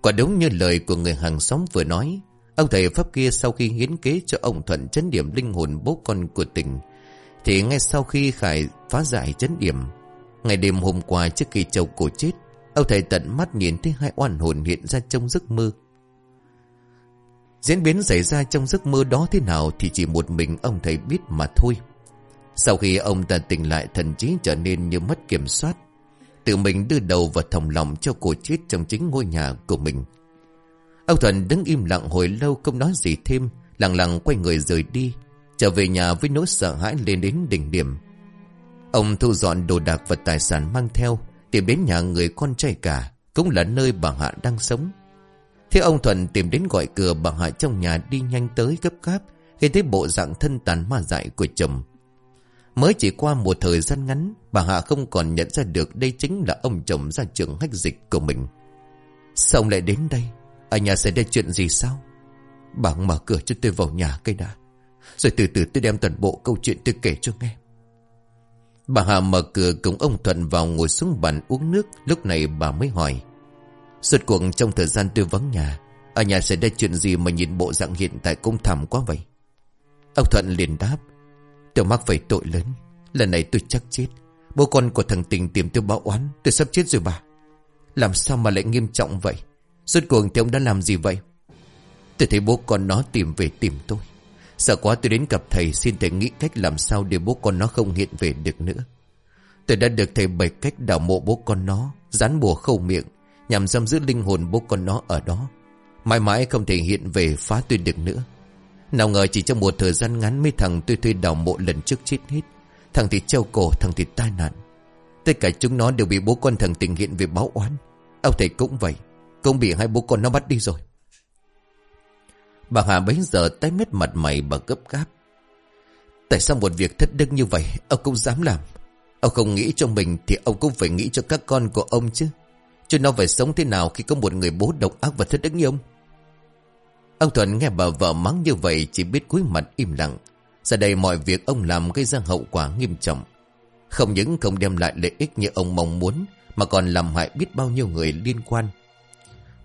Quả đúng như lời của người hàng xóm vừa nói Ông thầy Pháp kia sau khi hiến kế cho ông Thuận chấn điểm linh hồn bố con của tỉnh, Thì ngay sau khi Khải phá giải chấn điểm, Ngày đêm hôm qua trước khi châu cổ chết, Ông thầy tận mắt nhìn thấy hai oan hồn hiện ra trong giấc mơ. Diễn biến xảy ra trong giấc mơ đó thế nào Thì chỉ một mình ông thầy biết mà thôi. Sau khi ông ta tỉnh lại, thần trí trở nên như mất kiểm soát. Tự mình đưa đầu và thòng lòng cho cổ chết trong chính ngôi nhà của mình. Ông thuận đứng im lặng hồi lâu không nói gì thêm, Lặng lặng quay người rời đi, Trở về nhà với nỗi sợ hãi lên đến đỉnh điểm. Ông thu dọn đồ đạc và tài sản mang theo, Tìm đến nhà người con trai cả, Cũng là nơi bà Hạ đang sống. Thế ông thuận tìm đến gọi cửa bà Hạ trong nhà đi nhanh tới gấp gáp Khi thấy bộ dạng thân tàn ma dại của chồng. Mới chỉ qua một thời gian ngắn, Bà Hạ không còn nhận ra được Đây chính là ông chồng ra trường hách dịch của mình. Sao ông lại đến đây? Ở nhà xảy ra chuyện gì sao? Bà mở cửa cho tôi vào nhà cây đã. Rồi từ từ tôi đem toàn bộ câu chuyện tôi kể cho nghe. Bà hà mở cửa, cùng ông Thuận vào ngồi xuống bàn uống nước. Lúc này bà mới hỏi, Suốt cuộc trong thời gian tôi vắng nhà, Ở nhà xảy ra chuyện gì mà nhìn bộ dạng hiện tại cũng thảm quá vậy? Ông Thuận liền đáp, Tôi mắc phải tội lớn. Lần này tôi chắc chết. Bố con của thằng Tình tìm tôi báo oán. Tôi sắp chết rồi bà Làm sao mà lại nghiêm trọng vậy? Rốt cuộc thì ông đã làm gì vậy Tôi thấy bố con nó tìm về tìm tôi Sợ quá tôi đến gặp thầy xin thầy nghĩ cách làm sao để bố con nó không hiện về được nữa. Tôi đã được thầy bày cách đào mộ bố con nó, dán bùa khâu miệng, nhằm giam giữ linh hồn bố con nó ở đó. Mãi mãi không thể hiện về phá tôi được nữa. Nào ngờ chỉ trong một thời gian ngắn mấy thằng tôi thuê đào mộ lần trước chết hết. Thằng thì treo cổ, thằng thì tai nạn. Tất cả chúng nó đều bị bố con thằng tình hiện về báo oán. Ông thầy cũng vậy. Cũng bị hai bố con nó bắt đi rồi. Bà Hà bấy giờ tái mét mặt mày bà gấp gáp. Tại sao một việc thất đức như vậy, ông cũng dám làm? Ông không nghĩ cho mình thì ông cũng phải nghĩ cho các con của ông chứ. Chứ nó phải sống thế nào khi có một người bố độc ác và thất đức như ông? Ông Thuận nghe bà vợ mắng như vậy chỉ biết cúi mặt im lặng. Giờ đây mọi việc ông làm gây ra hậu quả nghiêm trọng. Không những không đem lại lợi ích như ông mong muốn, mà còn làm hại biết bao nhiêu người liên quan.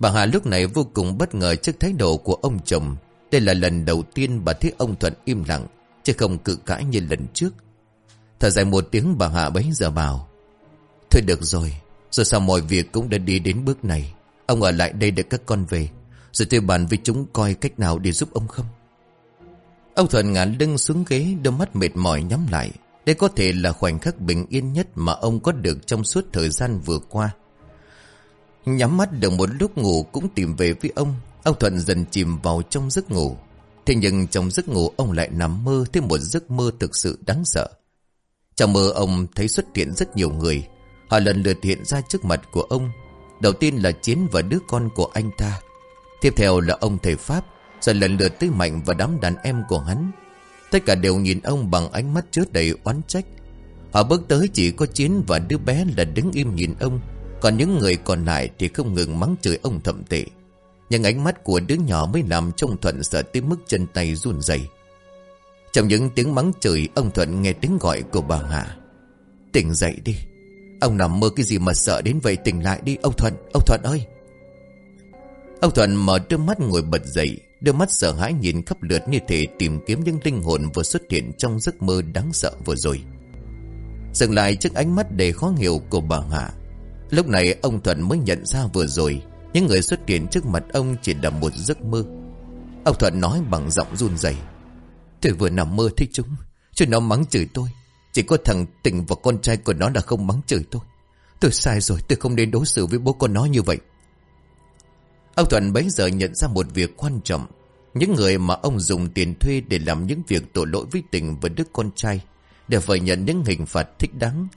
Bà Hà lúc này vô cùng bất ngờ trước thái độ của ông chồng. Đây là lần đầu tiên bà thấy ông Thuận im lặng, chứ không cự cãi như lần trước. Thở dài một tiếng bà Hà bấy giờ bảo. Thôi được rồi, rồi sao mọi việc cũng đã đi đến bước này. Ông ở lại đây để các con về. Rồi tôi bàn với chúng coi cách nào để giúp ông không. Ông Thuận ngã lưng xuống ghế, đôi mắt mệt mỏi nhắm lại. Đây có thể là khoảnh khắc bình yên nhất mà ông có được trong suốt thời gian vừa qua. Nhắm mắt được một lúc ngủ cũng tìm về với ông. Ông Thuận dần chìm vào trong giấc ngủ. Thế nhưng trong giấc ngủ ông lại nằm mơ thêm một giấc mơ thực sự đáng sợ. Trong mơ ông thấy xuất hiện rất nhiều người. Họ lần lượt hiện ra trước mặt của ông. Đầu tiên là Chiến và đứa con của anh ta. Tiếp theo là ông thầy Pháp, Rồi lần lượt tới Mạnh và đám đàn em của hắn. Tất cả đều nhìn ông bằng ánh mắt chứa đầy oán trách. Họ bước tới chỉ có Chiến và đứa bé là đứng im nhìn ông còn những người còn lại thì không ngừng mắng chửi ông thậm tệ. Nhưng ánh mắt của đứa nhỏ mới làm trông Thuận sợ tới mức chân tay run rẩy. Trong những tiếng mắng chửi Ông Thuận nghe tiếng gọi của bà Hạ Tỉnh dậy đi. Ông nằm mơ cái gì mà sợ đến vậy? Tỉnh lại đi Ông Thuận, ông Thuận ơi. Ông Thuận mở đôi mắt ngồi bật dậy Đôi mắt sợ hãi nhìn khắp lượt như thể tìm kiếm những linh hồn vừa xuất hiện trong giấc mơ đáng sợ vừa rồi. Dừng lại trước ánh mắt đầy khó hiểu của bà Hạ Lúc này ông Thuận mới nhận ra vừa rồi, Những người xuất hiện trước mặt ông chỉ là một giấc mơ. Ông Thuận nói bằng giọng run rẩy Tôi vừa nằm mơ thấy chúng Chúng nó mắng chửi tôi. Chỉ có thằng Tình và con trai của nó là không mắng chửi tôi. Tôi sai rồi, tôi không nên đối xử với bố con nó như vậy. Ông Thuận bấy giờ nhận ra một việc quan trọng. Những người mà ông dùng tiền thuê để làm những việc tội lỗi với tình và đứa con trai Đều phải nhận những hình phạt thích đáng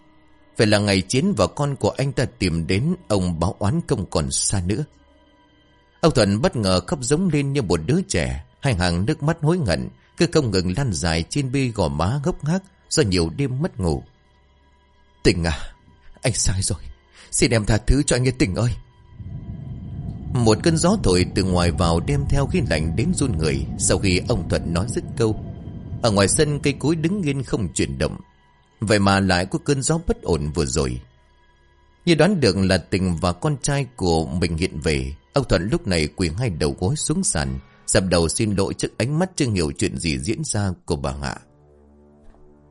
phải là ngày chiến và con của anh ta tìm đến Ông báo oán không còn xa nữa. Ông Thuận bất ngờ khóc giống lên như một đứa trẻ. Hai hàng nước mắt hối hận, Cứ không ngừng lan dài trên bi gò má gốc ngác, Do nhiều đêm mất ngủ. Tình à Anh sai rồi. Xin em tha thứ cho anh ấy, tình ơi. Một cơn gió thổi từ ngoài vào đem theo khí lạnh đến run người. Sau khi ông Thuận nói dứt câu, Ở ngoài sân cây cối đứng yên không chuyển động. Vậy mà lại có cơn gió bất ổn vừa rồi. Như đoán được là tình và con trai của mình hiện về, Ông Thuận lúc này quỳ hai đầu gối xuống sàn, Dập đầu xin lỗi trước ánh mắt chưa hiểu chuyện gì diễn ra của bà Hạ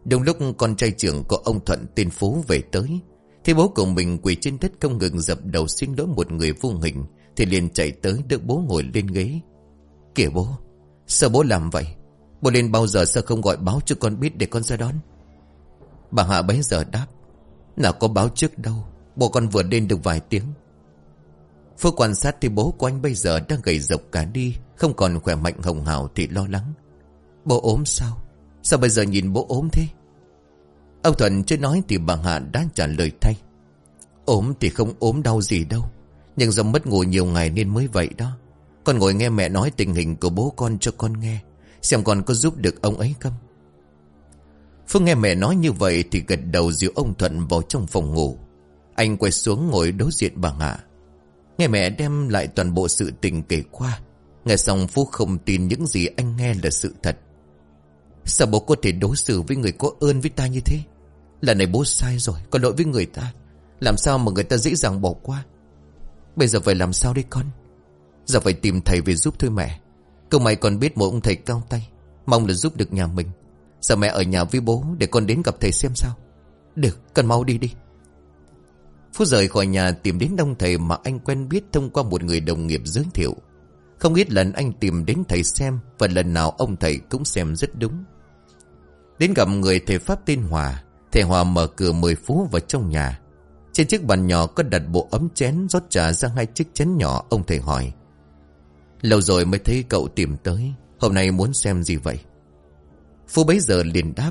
Đồng lúc con trai trưởng của ông Thuận tên Phú về tới, Thì bố của mình quỳ trên đất không ngừng dập đầu xin lỗi một người vô hình, Thì liền chạy tới đỡ bố ngồi lên ghế. Kìa bố, Sao bố làm vậy? Bố lên bao giờ sao không gọi báo cho con biết để con ra đón? Bà Hạ bấy giờ đáp, Nào có báo trước đâu, Bố con vừa lên được vài tiếng. Phước quan sát thì bố của anh bây giờ đang gầy rộc cả đi, Không còn khỏe mạnh hồng hào thì lo lắng. Bố ốm sao? Sao bây giờ nhìn bố ốm thế? Ông Thuận chưa nói thì bà Hạ đã trả lời thay, Ốm thì không ốm đau gì đâu, Nhưng do mất ngủ nhiều ngày nên mới vậy đó. Con ngồi nghe mẹ nói tình hình của bố con cho con nghe, Xem con có giúp được ông ấy không? Phương nghe mẹ nói như vậy thì gật đầu dìu ông Thuận vào trong phòng ngủ. Anh quay xuống ngồi đối diện bà Ngạ. Nghe mẹ đem lại toàn bộ sự tình kể qua. Nghe xong Phú không tin những gì anh nghe là sự thật. Sao bố có thể đối xử với người có ơn với ta như thế? Lần này bố sai rồi, có lỗi với người ta. Làm sao mà người ta dễ dàng bỏ qua? Bây giờ phải làm sao đây con? Giờ phải tìm thầy về giúp thôi mẹ. Cậu mày còn biết một ông thầy cao tay. Mong là giúp được nhà mình. Giờ mẹ ở nhà với bố để con đến gặp thầy xem sao. Được con mau đi đi. Phú rời khỏi nhà tìm đến đông thầy mà anh quen biết thông qua một người đồng nghiệp giới thiệu. Không ít lần anh tìm đến thầy xem Và lần nào ông thầy cũng xem rất đúng. Đến gặp người thầy Pháp tên Hòa, Thầy Hòa mở cửa mời Phú vào trong nhà. Trên chiếc bàn nhỏ có đặt bộ ấm chén rót trà ra hai chiếc chén nhỏ, Ông thầy hỏi. Lâu rồi mới thấy cậu tìm tới, Hôm nay muốn xem gì vậy? Phú bấy giờ liền đáp,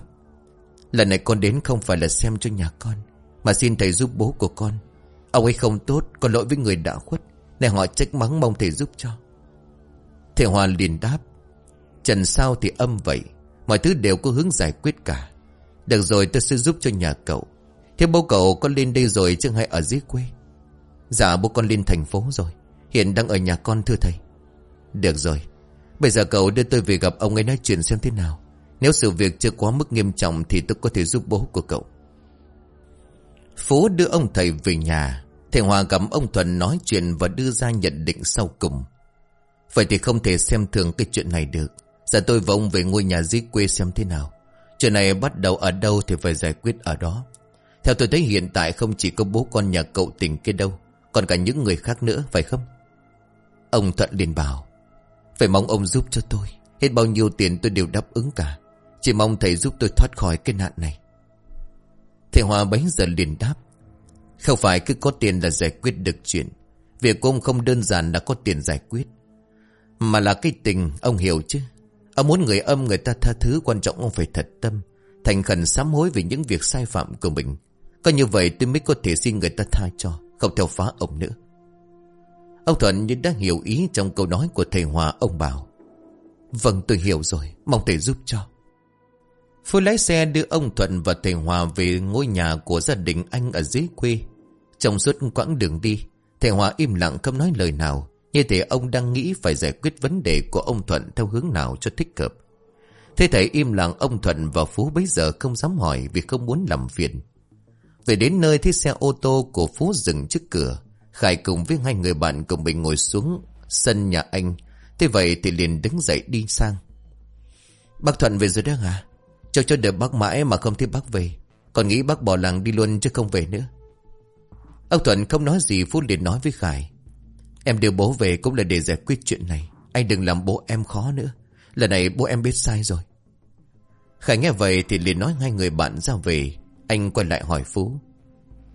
Lần này con đến không phải là xem cho nhà con, Mà xin thầy giúp bố của con. Ông ấy không tốt con lỗi với người đã khuất Này họ trách mắng mong thầy giúp cho. Thầy Hòa liền đáp, Trần sao thì âm vậy, Mọi thứ đều có hướng giải quyết cả. Được rồi, tôi sẽ giúp cho nhà cậu. Thế bố cậu con lên đây rồi chứ hay ở dưới quê? Dạ bố con lên thành phố rồi, Hiện đang ở nhà con thưa thầy. Được rồi, Bây giờ cậu đưa tôi về gặp ông ấy nói chuyện xem thế nào. Nếu sự việc chưa quá mức nghiêm trọng Thì tôi có thể giúp bố của cậu. Phú đưa ông thầy về nhà. Thầy Hòa gặp ông Thuận nói chuyện Và đưa ra nhận định sau cùng. Vậy thì không thể xem thường cái chuyện này được. Giờ tôi và ông về ngôi nhà dưới quê xem thế nào. Chuyện này bắt đầu ở đâu Thì phải giải quyết ở đó. Theo tôi thấy hiện tại không chỉ có bố con nhà cậu tỉnh kia đâu, Còn cả những người khác nữa, phải không? Ông Thuận liền bảo, Phải mong ông giúp cho tôi. Hết bao nhiêu tiền tôi đều đáp ứng cả. Chỉ mong thầy giúp tôi thoát khỏi cái nạn này. Thầy Hòa bấy giờ liền đáp, Không phải cứ có tiền là giải quyết được chuyện, Việc của ông không đơn giản là có tiền giải quyết, Mà là cái tình ông hiểu chứ. Ông muốn người âm người ta tha thứ, Quan trọng ông phải thật tâm, Thành khẩn sám hối về những việc sai phạm của mình. Có như vậy tôi mới có thể xin người ta tha cho, Không theo phá ông nữa. Ông Thuận như đã hiểu ý trong câu nói của thầy Hòa, Ông bảo Vâng tôi hiểu rồi, Mong thầy giúp cho. Phú lái xe đưa ông Thuận và thầy Hòa về ngôi nhà của gia đình anh ở dưới quê. Trong suốt quãng đường đi, thầy Hòa im lặng không nói lời nào. Như thể ông đang nghĩ phải giải quyết vấn đề của ông Thuận theo hướng nào cho thích hợp. Thế thầy im lặng ông Thuận và Phú bấy giờ không dám hỏi vì không muốn làm phiền. Về đến nơi thì xe ô tô của Phú dừng trước cửa. Khải cùng với hai người bạn cùng mình ngồi xuống sân nhà anh. Thế vậy thì liền đứng dậy đi sang. Bác Thuận về rồi đó hả? Cháu cho đợi bác mãi mà không thấy bác về. Còn nghĩ bác bỏ làng đi luôn chứ không về nữa. Ông Thuận không nói gì, Phú liền nói với Khải. Em đưa bố về cũng là để giải quyết chuyện này. Anh đừng làm bố em khó nữa. Lần này bố em biết sai rồi. Khải nghe vậy thì liền nói ngay người bạn ra về. Anh quay lại hỏi Phú.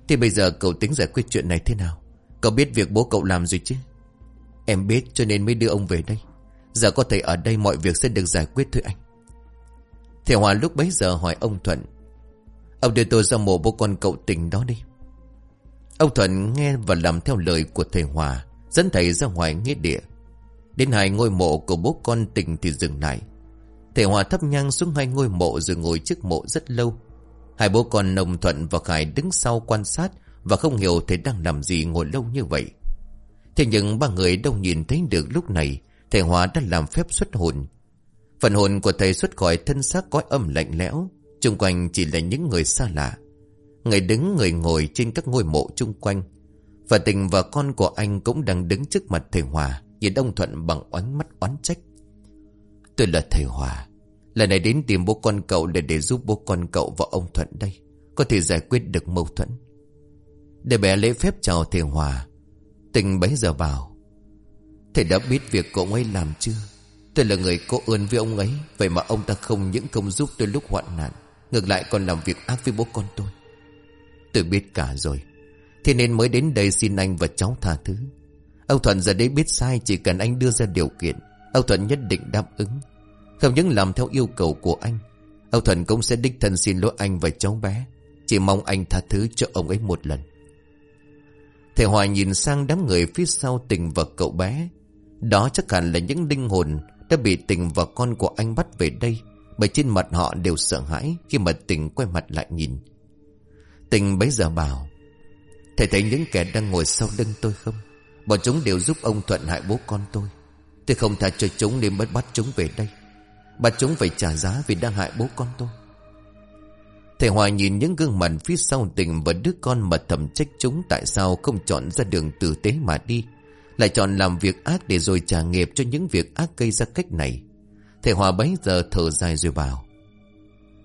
Thì bây giờ cậu tính giải quyết chuyện này thế nào? Cậu biết việc bố cậu làm rồi chứ? Em biết cho nên mới đưa ông về đây. Giờ có thể ở đây mọi việc sẽ được giải quyết thôi anh. Thầy Hòa lúc bấy giờ hỏi ông Thuận. Ông đưa tôi ra mộ bố con cậu tình đó đi. Ông Thuận nghe và làm theo lời của thầy Hòa, Dẫn thầy ra ngoài nghĩa địa. Đến hai ngôi mộ của bố con tình thì dừng lại. Thầy Hòa thắp nhang xuống hai ngôi mộ rồi ngồi trước mộ rất lâu. Hai bố con nồng Thuận và Khải đứng sau quan sát Và không hiểu thầy đang làm gì ngồi lâu như vậy. Thế nhưng ba người đâu nhìn thấy được lúc này Thầy Hòa đã làm phép xuất hồn. Phần hồn của thầy xuất khỏi thân xác cõi âm lạnh lẽo chung quanh chỉ là những người xa lạ. Người đứng, người ngồi trên các ngôi mộ chung quanh. Và tình và con của anh cũng đang đứng trước mặt thầy Hòa Nhìn ông Thuận bằng oán mắt oán trách. Tôi là thầy Hòa. Lần này đến tìm bố con cậu để để giúp bố con cậu và ông Thuận đây. Có thể giải quyết được mâu thuẫn. Để bé lễ phép chào thầy Hòa, Tình bấy giờ bảo, Thầy đã biết việc cậu ấy làm chưa? Tôi là người có ơn với ông ấy, Vậy mà ông ta không những không giúp tôi lúc hoạn nạn, Ngược lại còn làm việc ác với bố con tôi. Tôi biết cả rồi, Thế nên mới đến đây xin anh và cháu tha thứ. Ông Thuận giờ đây biết sai, Chỉ cần anh đưa ra điều kiện Ông Thuận nhất định đáp ứng. Không những làm theo yêu cầu của anh Ông Thuận cũng sẽ đích thân xin lỗi anh và cháu bé, Chỉ mong anh tha thứ cho ông ấy một lần. Thầy Hòa nhìn sang đám người phía sau tình và cậu bé, Đó chắc hẳn là những linh hồn đã bị tình và con của anh bắt về đây, bởi trên mặt họ đều sợ hãi khi mà tình quay mặt lại nhìn. Tình bấy giờ bảo, Thầy thấy những kẻ đang ngồi sau lưng tôi không? Bọn chúng đều giúp ông thuận hại bố con tôi. Tôi không tha cho chúng nên mới bắt chúng về đây. Bắt chúng phải trả giá vì đang hại bố con tôi. Thầy Hòa nhìn những gương mặt phía sau tình và đứa con mà thầm trách chúng tại sao không chọn ra đường tử tế mà đi. Lại chọn làm việc ác để rồi trả nghiệp cho những việc ác gây ra cách này. Thầy Hòa bấy giờ thở dài rồi bảo,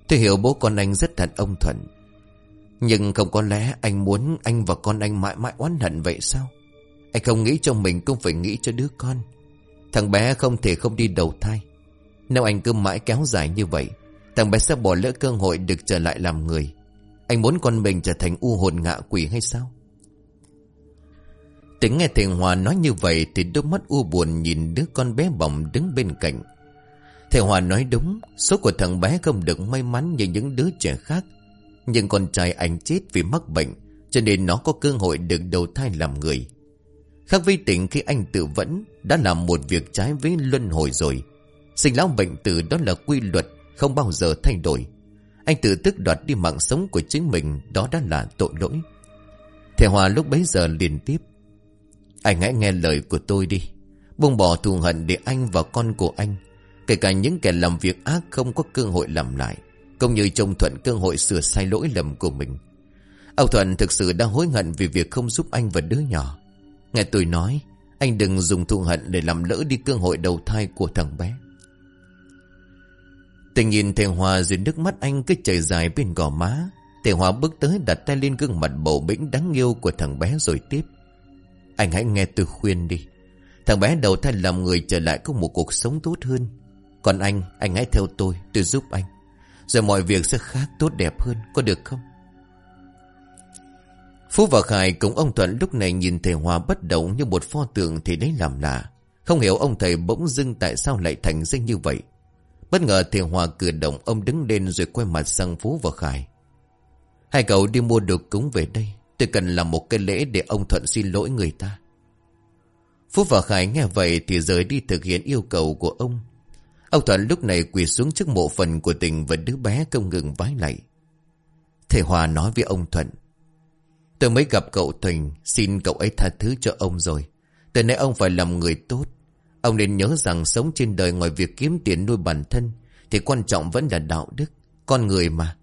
Tôi hiểu bố con anh rất thật, ông Thuận. Nhưng không có lẽ anh muốn anh và con anh mãi mãi oán hận vậy sao? Anh không nghĩ cho mình cũng phải nghĩ cho đứa con. Thằng bé không thể không đi đầu thai. Nếu anh cứ mãi kéo dài như vậy, Thằng bé sẽ bỏ lỡ cơ hội được trở lại làm người. Anh muốn con mình trở thành u hồn ngạ quỷ hay sao? Tính nghe Thầy Hòa nói như vậy Thì đôi mắt u buồn nhìn đứa con bé bỏng đứng bên cạnh. Thầy Hòa nói đúng, Số của thằng bé không được may mắn như những đứa trẻ khác. Nhưng con trai anh chết vì mắc bệnh, Cho nên nó có cơ hội được đầu thai làm người. Khác với tỉnh khi anh tự vẫn, Đã làm một việc trái với luân hồi rồi. Sinh lão bệnh tử đó là quy luật, Không bao giờ thay đổi. Anh tự tức đoạt đi mạng sống của chính mình, Đó đã là tội lỗi. Thầy Hòa lúc bấy giờ liền tiếp. Anh hãy nghe lời của tôi đi. Buông bỏ thù hận để anh và con của anh. Kể cả những kẻ làm việc ác không có cơ hội làm lại, Cũng như trông Thuận cơ hội sửa sai lỗi lầm của mình. Ông Thuận thực sự đang hối hận vì việc không giúp anh và đứa nhỏ. Nghe tôi nói, Anh đừng dùng thù hận để làm lỡ đi cơ hội đầu thai của thằng bé. Tình nhìn thầy Hòa dưới nước mắt anh cứ chảy dài bên gò má. Thầy Hòa bước tới đặt tay lên gương mặt bầu bĩnh đáng yêu của thằng bé rồi tiếp. Anh hãy nghe tôi khuyên đi Thằng bé đầu thai làm người trở lại có một cuộc sống tốt hơn Còn anh, anh hãy theo tôi, tôi giúp anh Rồi mọi việc sẽ khác tốt đẹp hơn, có được không? Phú và Khải cùng ông Thuận lúc này nhìn thầy Hòa bất động như một pho tượng thì đấy làm lạ. Không hiểu ông thầy bỗng dưng tại sao lại thành danh như vậy. Bất ngờ thầy Hòa cử động ông đứng lên rồi quay mặt sang Phú và Khải. Hai cậu đi mua đồ cúng về đây. Tôi cần làm một cái lễ để ông Thuận xin lỗi người ta. Phú và Khải nghe vậy thì rời đi thực hiện yêu cầu của ông. Ông Thuận lúc này quỳ xuống trước mộ phần của tình và đứa bé không ngừng vái lạy. Thầy Hòa nói với ông Thuận. Tôi mới gặp cậu Thuỳnh Xin cậu ấy tha thứ cho ông rồi Từ nay ông phải làm người tốt Ông nên nhớ rằng sống trên đời ngoài việc kiếm tiền nuôi bản thân Thì quan trọng vẫn là đạo đức, Con người mà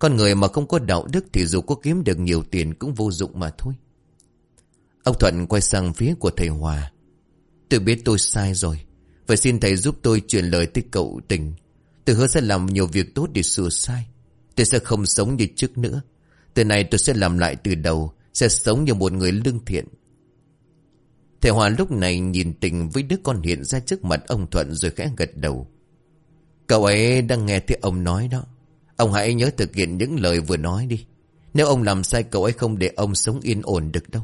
con người mà không có đạo đức Thì dù có kiếm được nhiều tiền cũng vô dụng mà thôi. Ông Thuận quay sang phía của thầy Hòa. Tôi biết tôi sai rồi. Phải xin thầy giúp tôi truyền lời tới cậu tình. Tôi hứa sẽ làm nhiều việc tốt để sửa sai. Tôi sẽ không sống như trước nữa. Từ nay tôi sẽ làm lại từ đầu, Sẽ sống như một người lương thiện. Thầy Hòa lúc này nhìn tình với đứa con hiện ra trước mặt ông Thuận rồi khẽ gật đầu. Cậu ấy đang nghe thấy ông nói đó. Ông hãy nhớ thực hiện những lời vừa nói đi. Nếu ông làm sai cậu ấy không để ông sống yên ổn được đâu.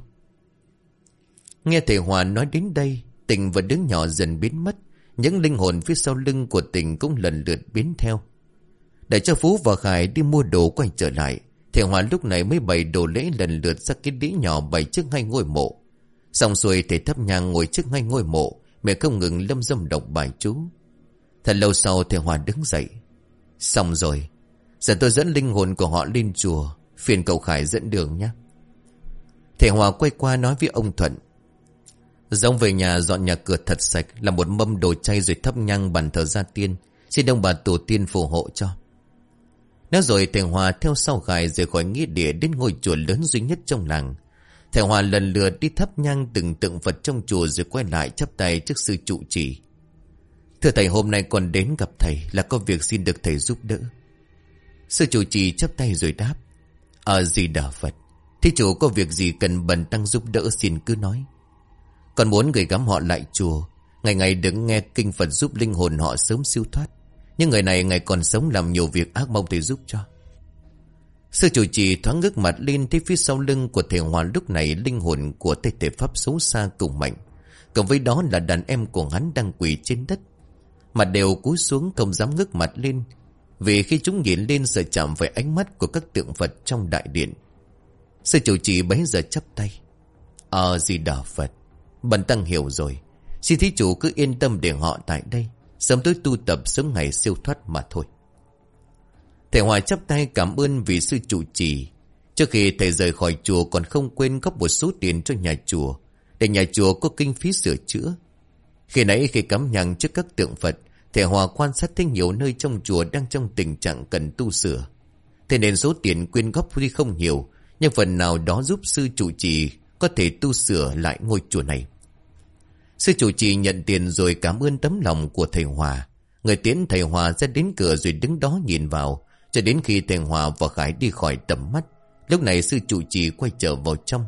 Nghe thầy Hòa nói đến đây, tình và đứa nhỏ dần biến mất. Những linh hồn phía sau lưng của tình cũng lần lượt biến theo. Để cho Phú và Khải đi mua đồ quay trở lại. Thầy Hòa lúc này mới bày đồ lễ lần lượt ra cái đĩa nhỏ bày trước ngay ngôi mộ. Xong xuôi thầy thấp nhang ngồi trước ngay ngôi mộ, mẹ không ngừng lâm dâm đọc bài chú. Thật lâu sau thầy Hòa đứng dậy. Xong rồi, giờ tôi dẫn linh hồn của họ lên chùa, phiền cậu Khải dẫn đường nhé. Thầy Hòa quay qua nói với ông Thuận. Giống về nhà dọn nhà cửa thật sạch, là một mâm đồ chay rồi thắp nhang bàn thờ gia tiên, xin ông bà tổ tiên phù hộ cho. Nói rồi thầy Hòa theo sau khải rời khỏi nghĩa địa đến ngôi chùa lớn duy nhất trong làng. Thầy Hòa lần lượt đi thắp nhang từng tượng Phật trong chùa rồi quay lại chắp tay trước sư trụ trì. Thưa thầy hôm nay còn đến gặp thầy là có việc xin được thầy giúp đỡ. Sư chủ trì chắp tay rồi đáp. Ở gì đà Phật. thế chủ có việc gì cần bần tăng giúp đỡ xin cứ nói. Còn muốn gửi gắm họ lại chùa. Ngày ngày đứng nghe kinh Phật giúp linh hồn họ sớm siêu thoát. Nhưng người này ngày còn sống làm nhiều việc ác mong thầy giúp cho. Sư chủ trì thoáng ngước mặt lên thấy phía sau lưng của thầy Hòa lúc này linh hồn của thầy thể pháp xấu xa cùng mạnh. Cộng với đó là đàn em của hắn đang quỳ trên đất. Mặt đều cúi xuống không dám ngước mặt lên. Vì khi chúng nhìn lên sợ chạm với ánh mắt của các tượng Phật trong đại điện. Sư chủ trì bấy giờ chắp tay. Ờ gì đà Phật. Bần tăng hiểu rồi. Xin thí chủ cứ yên tâm để họ tại đây. Sớm tối tu tập sớm ngày siêu thoát mà thôi. Thầy Hòa chắp tay cảm ơn vì sư chủ trì. Trước khi thầy rời khỏi chùa còn không quên góp một số tiền cho nhà chùa. Để nhà chùa có kinh phí sửa chữa. Khi nãy khi cắm nhang trước các tượng Phật, thầy Hòa quan sát thấy nhiều nơi trong chùa đang trong tình trạng cần tu sửa. Thế nên số tiền quyên góp tuy không nhiều, nhưng phần nào đó giúp sư chủ trì có thể tu sửa lại ngôi chùa này. Sư chủ trì nhận tiền rồi cảm ơn tấm lòng của thầy Hòa. Người tiến thầy Hòa ra đến cửa rồi đứng đó nhìn vào. Cho đến khi thầy Hòa và Khải đi khỏi tầm mắt. Lúc này sư chủ trì quay trở vào trong.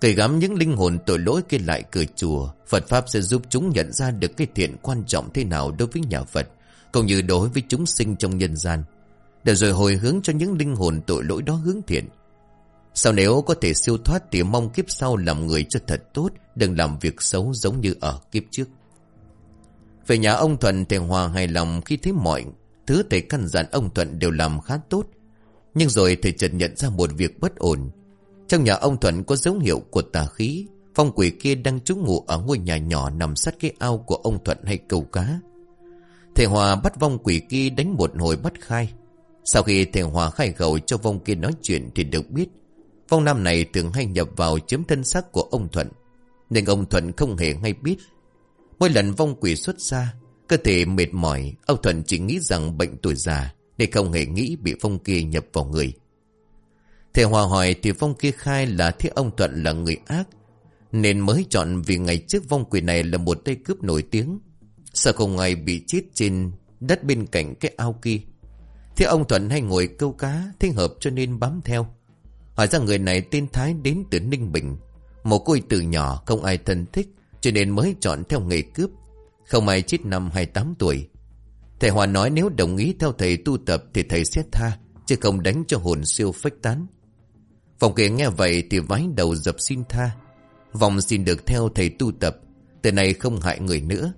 Cởi gắm những linh hồn tội lỗi kia lại cửa chùa. Phật Pháp sẽ giúp chúng nhận ra được cái thiện quan trọng thế nào đối với nhà Phật, Cũng như đối với chúng sinh trong nhân gian. Để rồi hồi hướng cho những linh hồn tội lỗi đó hướng thiện. Sau nếu có thể siêu thoát thì mong kiếp sau làm người cho thật tốt, Đừng làm việc xấu giống như ở kiếp trước. Về nhà ông Thuận thì Hòa hài lòng khi thấy mọi thứ thầy căn dặn ông Thuận đều làm khá tốt. Nhưng rồi thầy chợt nhận ra một việc bất ổn trong nhà ông Thuận có dấu hiệu của tà khí Phong quỷ kia đang trú ngụ ở ngôi nhà nhỏ nằm sát cái ao của ông Thuận hay câu cá. Thầy Hòa bắt vong quỷ kia đánh một hồi bắt khai. Sau khi thầy Hòa khai khẩu cho vong kia nói chuyện thì được biết. Vong nam này thường hay nhập vào chiếm thân xác của ông Thuận. Nên ông Thuận không hề hay biết. Mỗi lần vong quỷ xuất ra, cơ thể mệt mỏi, ông Thuận chỉ nghĩ rằng bệnh tuổi già, để không hề nghĩ bị phong kia nhập vào người. Thầy Hòa hỏi thì Phong kia khai là thiết ông Thuận là người ác. Nên mới chọn vì ngày trước vong quỷ này là một tay cướp nổi tiếng. Sợ không ngày bị chết trên đất bên cạnh cái ao kia. Thế ông Thuận hay ngồi câu cá, thích hợp cho nên bám theo. Hỏi ra người này tên Thái đến từ Ninh Bình. Một cô từ nhỏ không ai thân thích cho nên mới chọn theo nghề cướp. Không ai chết năm 28 tuổi. Thầy Hòa nói nếu đồng ý theo thầy tu tập thì thầy sẽ tha, chứ không đánh cho hồn siêu phách tán. Vòng kia nghe vậy thì vái đầu dập xin tha. Vòng xin được theo thầy tu tập, từ nay không hại người nữa.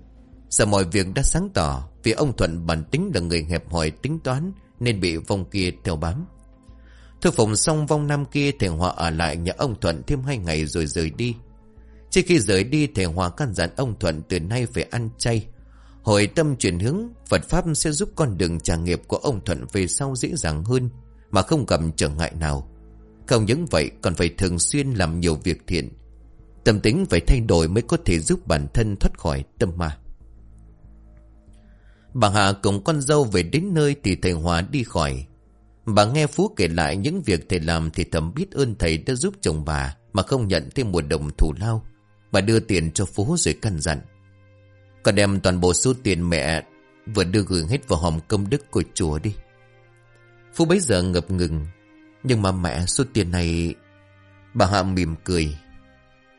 Sợ mọi việc đã sáng tỏ, vì ông Thuận bản tính là người hẹp hòi tính toán nên bị vong kia theo bám. Thư phòng xong vong nam kia thầy Hòa ở lại nhà ông Thuận thêm hai ngày rồi rời đi. Trước khi rời đi thầy Hòa căn dặn ông Thuận từ nay phải ăn chay. Hồi tâm chuyển hướng, Phật Pháp sẽ giúp con đường trả nghiệp của ông Thuận về sau dễ dàng hơn mà không gặp trở ngại nào. Không những vậy, còn phải thường xuyên làm nhiều việc thiện. Tâm tính phải thay đổi mới có thể giúp bản thân thoát khỏi tâm ma. Bà hà cùng con dâu về đến nơi thì thầy Hòa đi khỏi. Bà nghe Phú kể lại những việc thầy làm thì thầm biết ơn thầy đã giúp chồng bà Mà không nhận thêm một đồng thù lao. Bà đưa tiền cho Phú rồi căn dặn. Con đem toàn bộ số tiền mẹ vừa đưa gửi hết vào hòm công đức của chùa đi. Phú bấy giờ ngập ngừng nhưng mà mẹ số tiền này... Bà Hạ mỉm cười.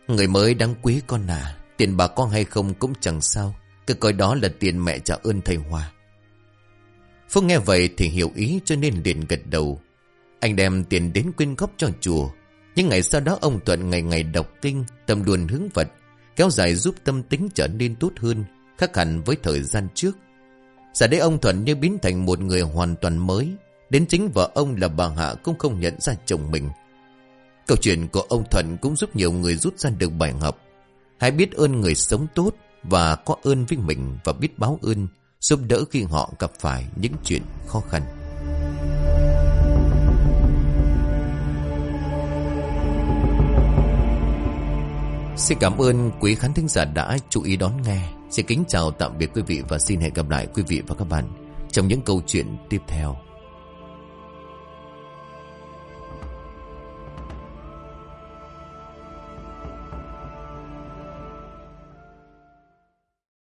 Người mới đáng quý con à. Tiền bà con hay không cũng chẳng sao. Cứ coi đó là tiền mẹ trả ơn thầy Hòa. Phúc nghe vậy thì hiểu ý cho nên liền gật đầu. Anh đem tiền đến quyên góp cho chùa. Nhưng ngày sau đó ông Thuận ngày ngày đọc kinh, tâm luôn hướng Phật, kéo dài giúp tâm tính trở nên tốt hơn, khác hẳn với thời gian trước. Giờ đây ông Thuận như biến thành một người hoàn toàn mới, Đến chính vợ ông là bà Hạ cũng không nhận ra chồng mình. Câu chuyện của ông Thuận cũng giúp nhiều người rút ra được bài học. Hãy biết ơn người sống tốt và có ơn với mình và biết báo ơn, giúp đỡ khi họ gặp phải những chuyện khó khăn. Xin cảm ơn quý khán thính giả đã chú ý đón nghe. Xin kính chào tạm biệt quý vị và xin hẹn gặp lại quý vị và các bạn trong những câu chuyện tiếp theo.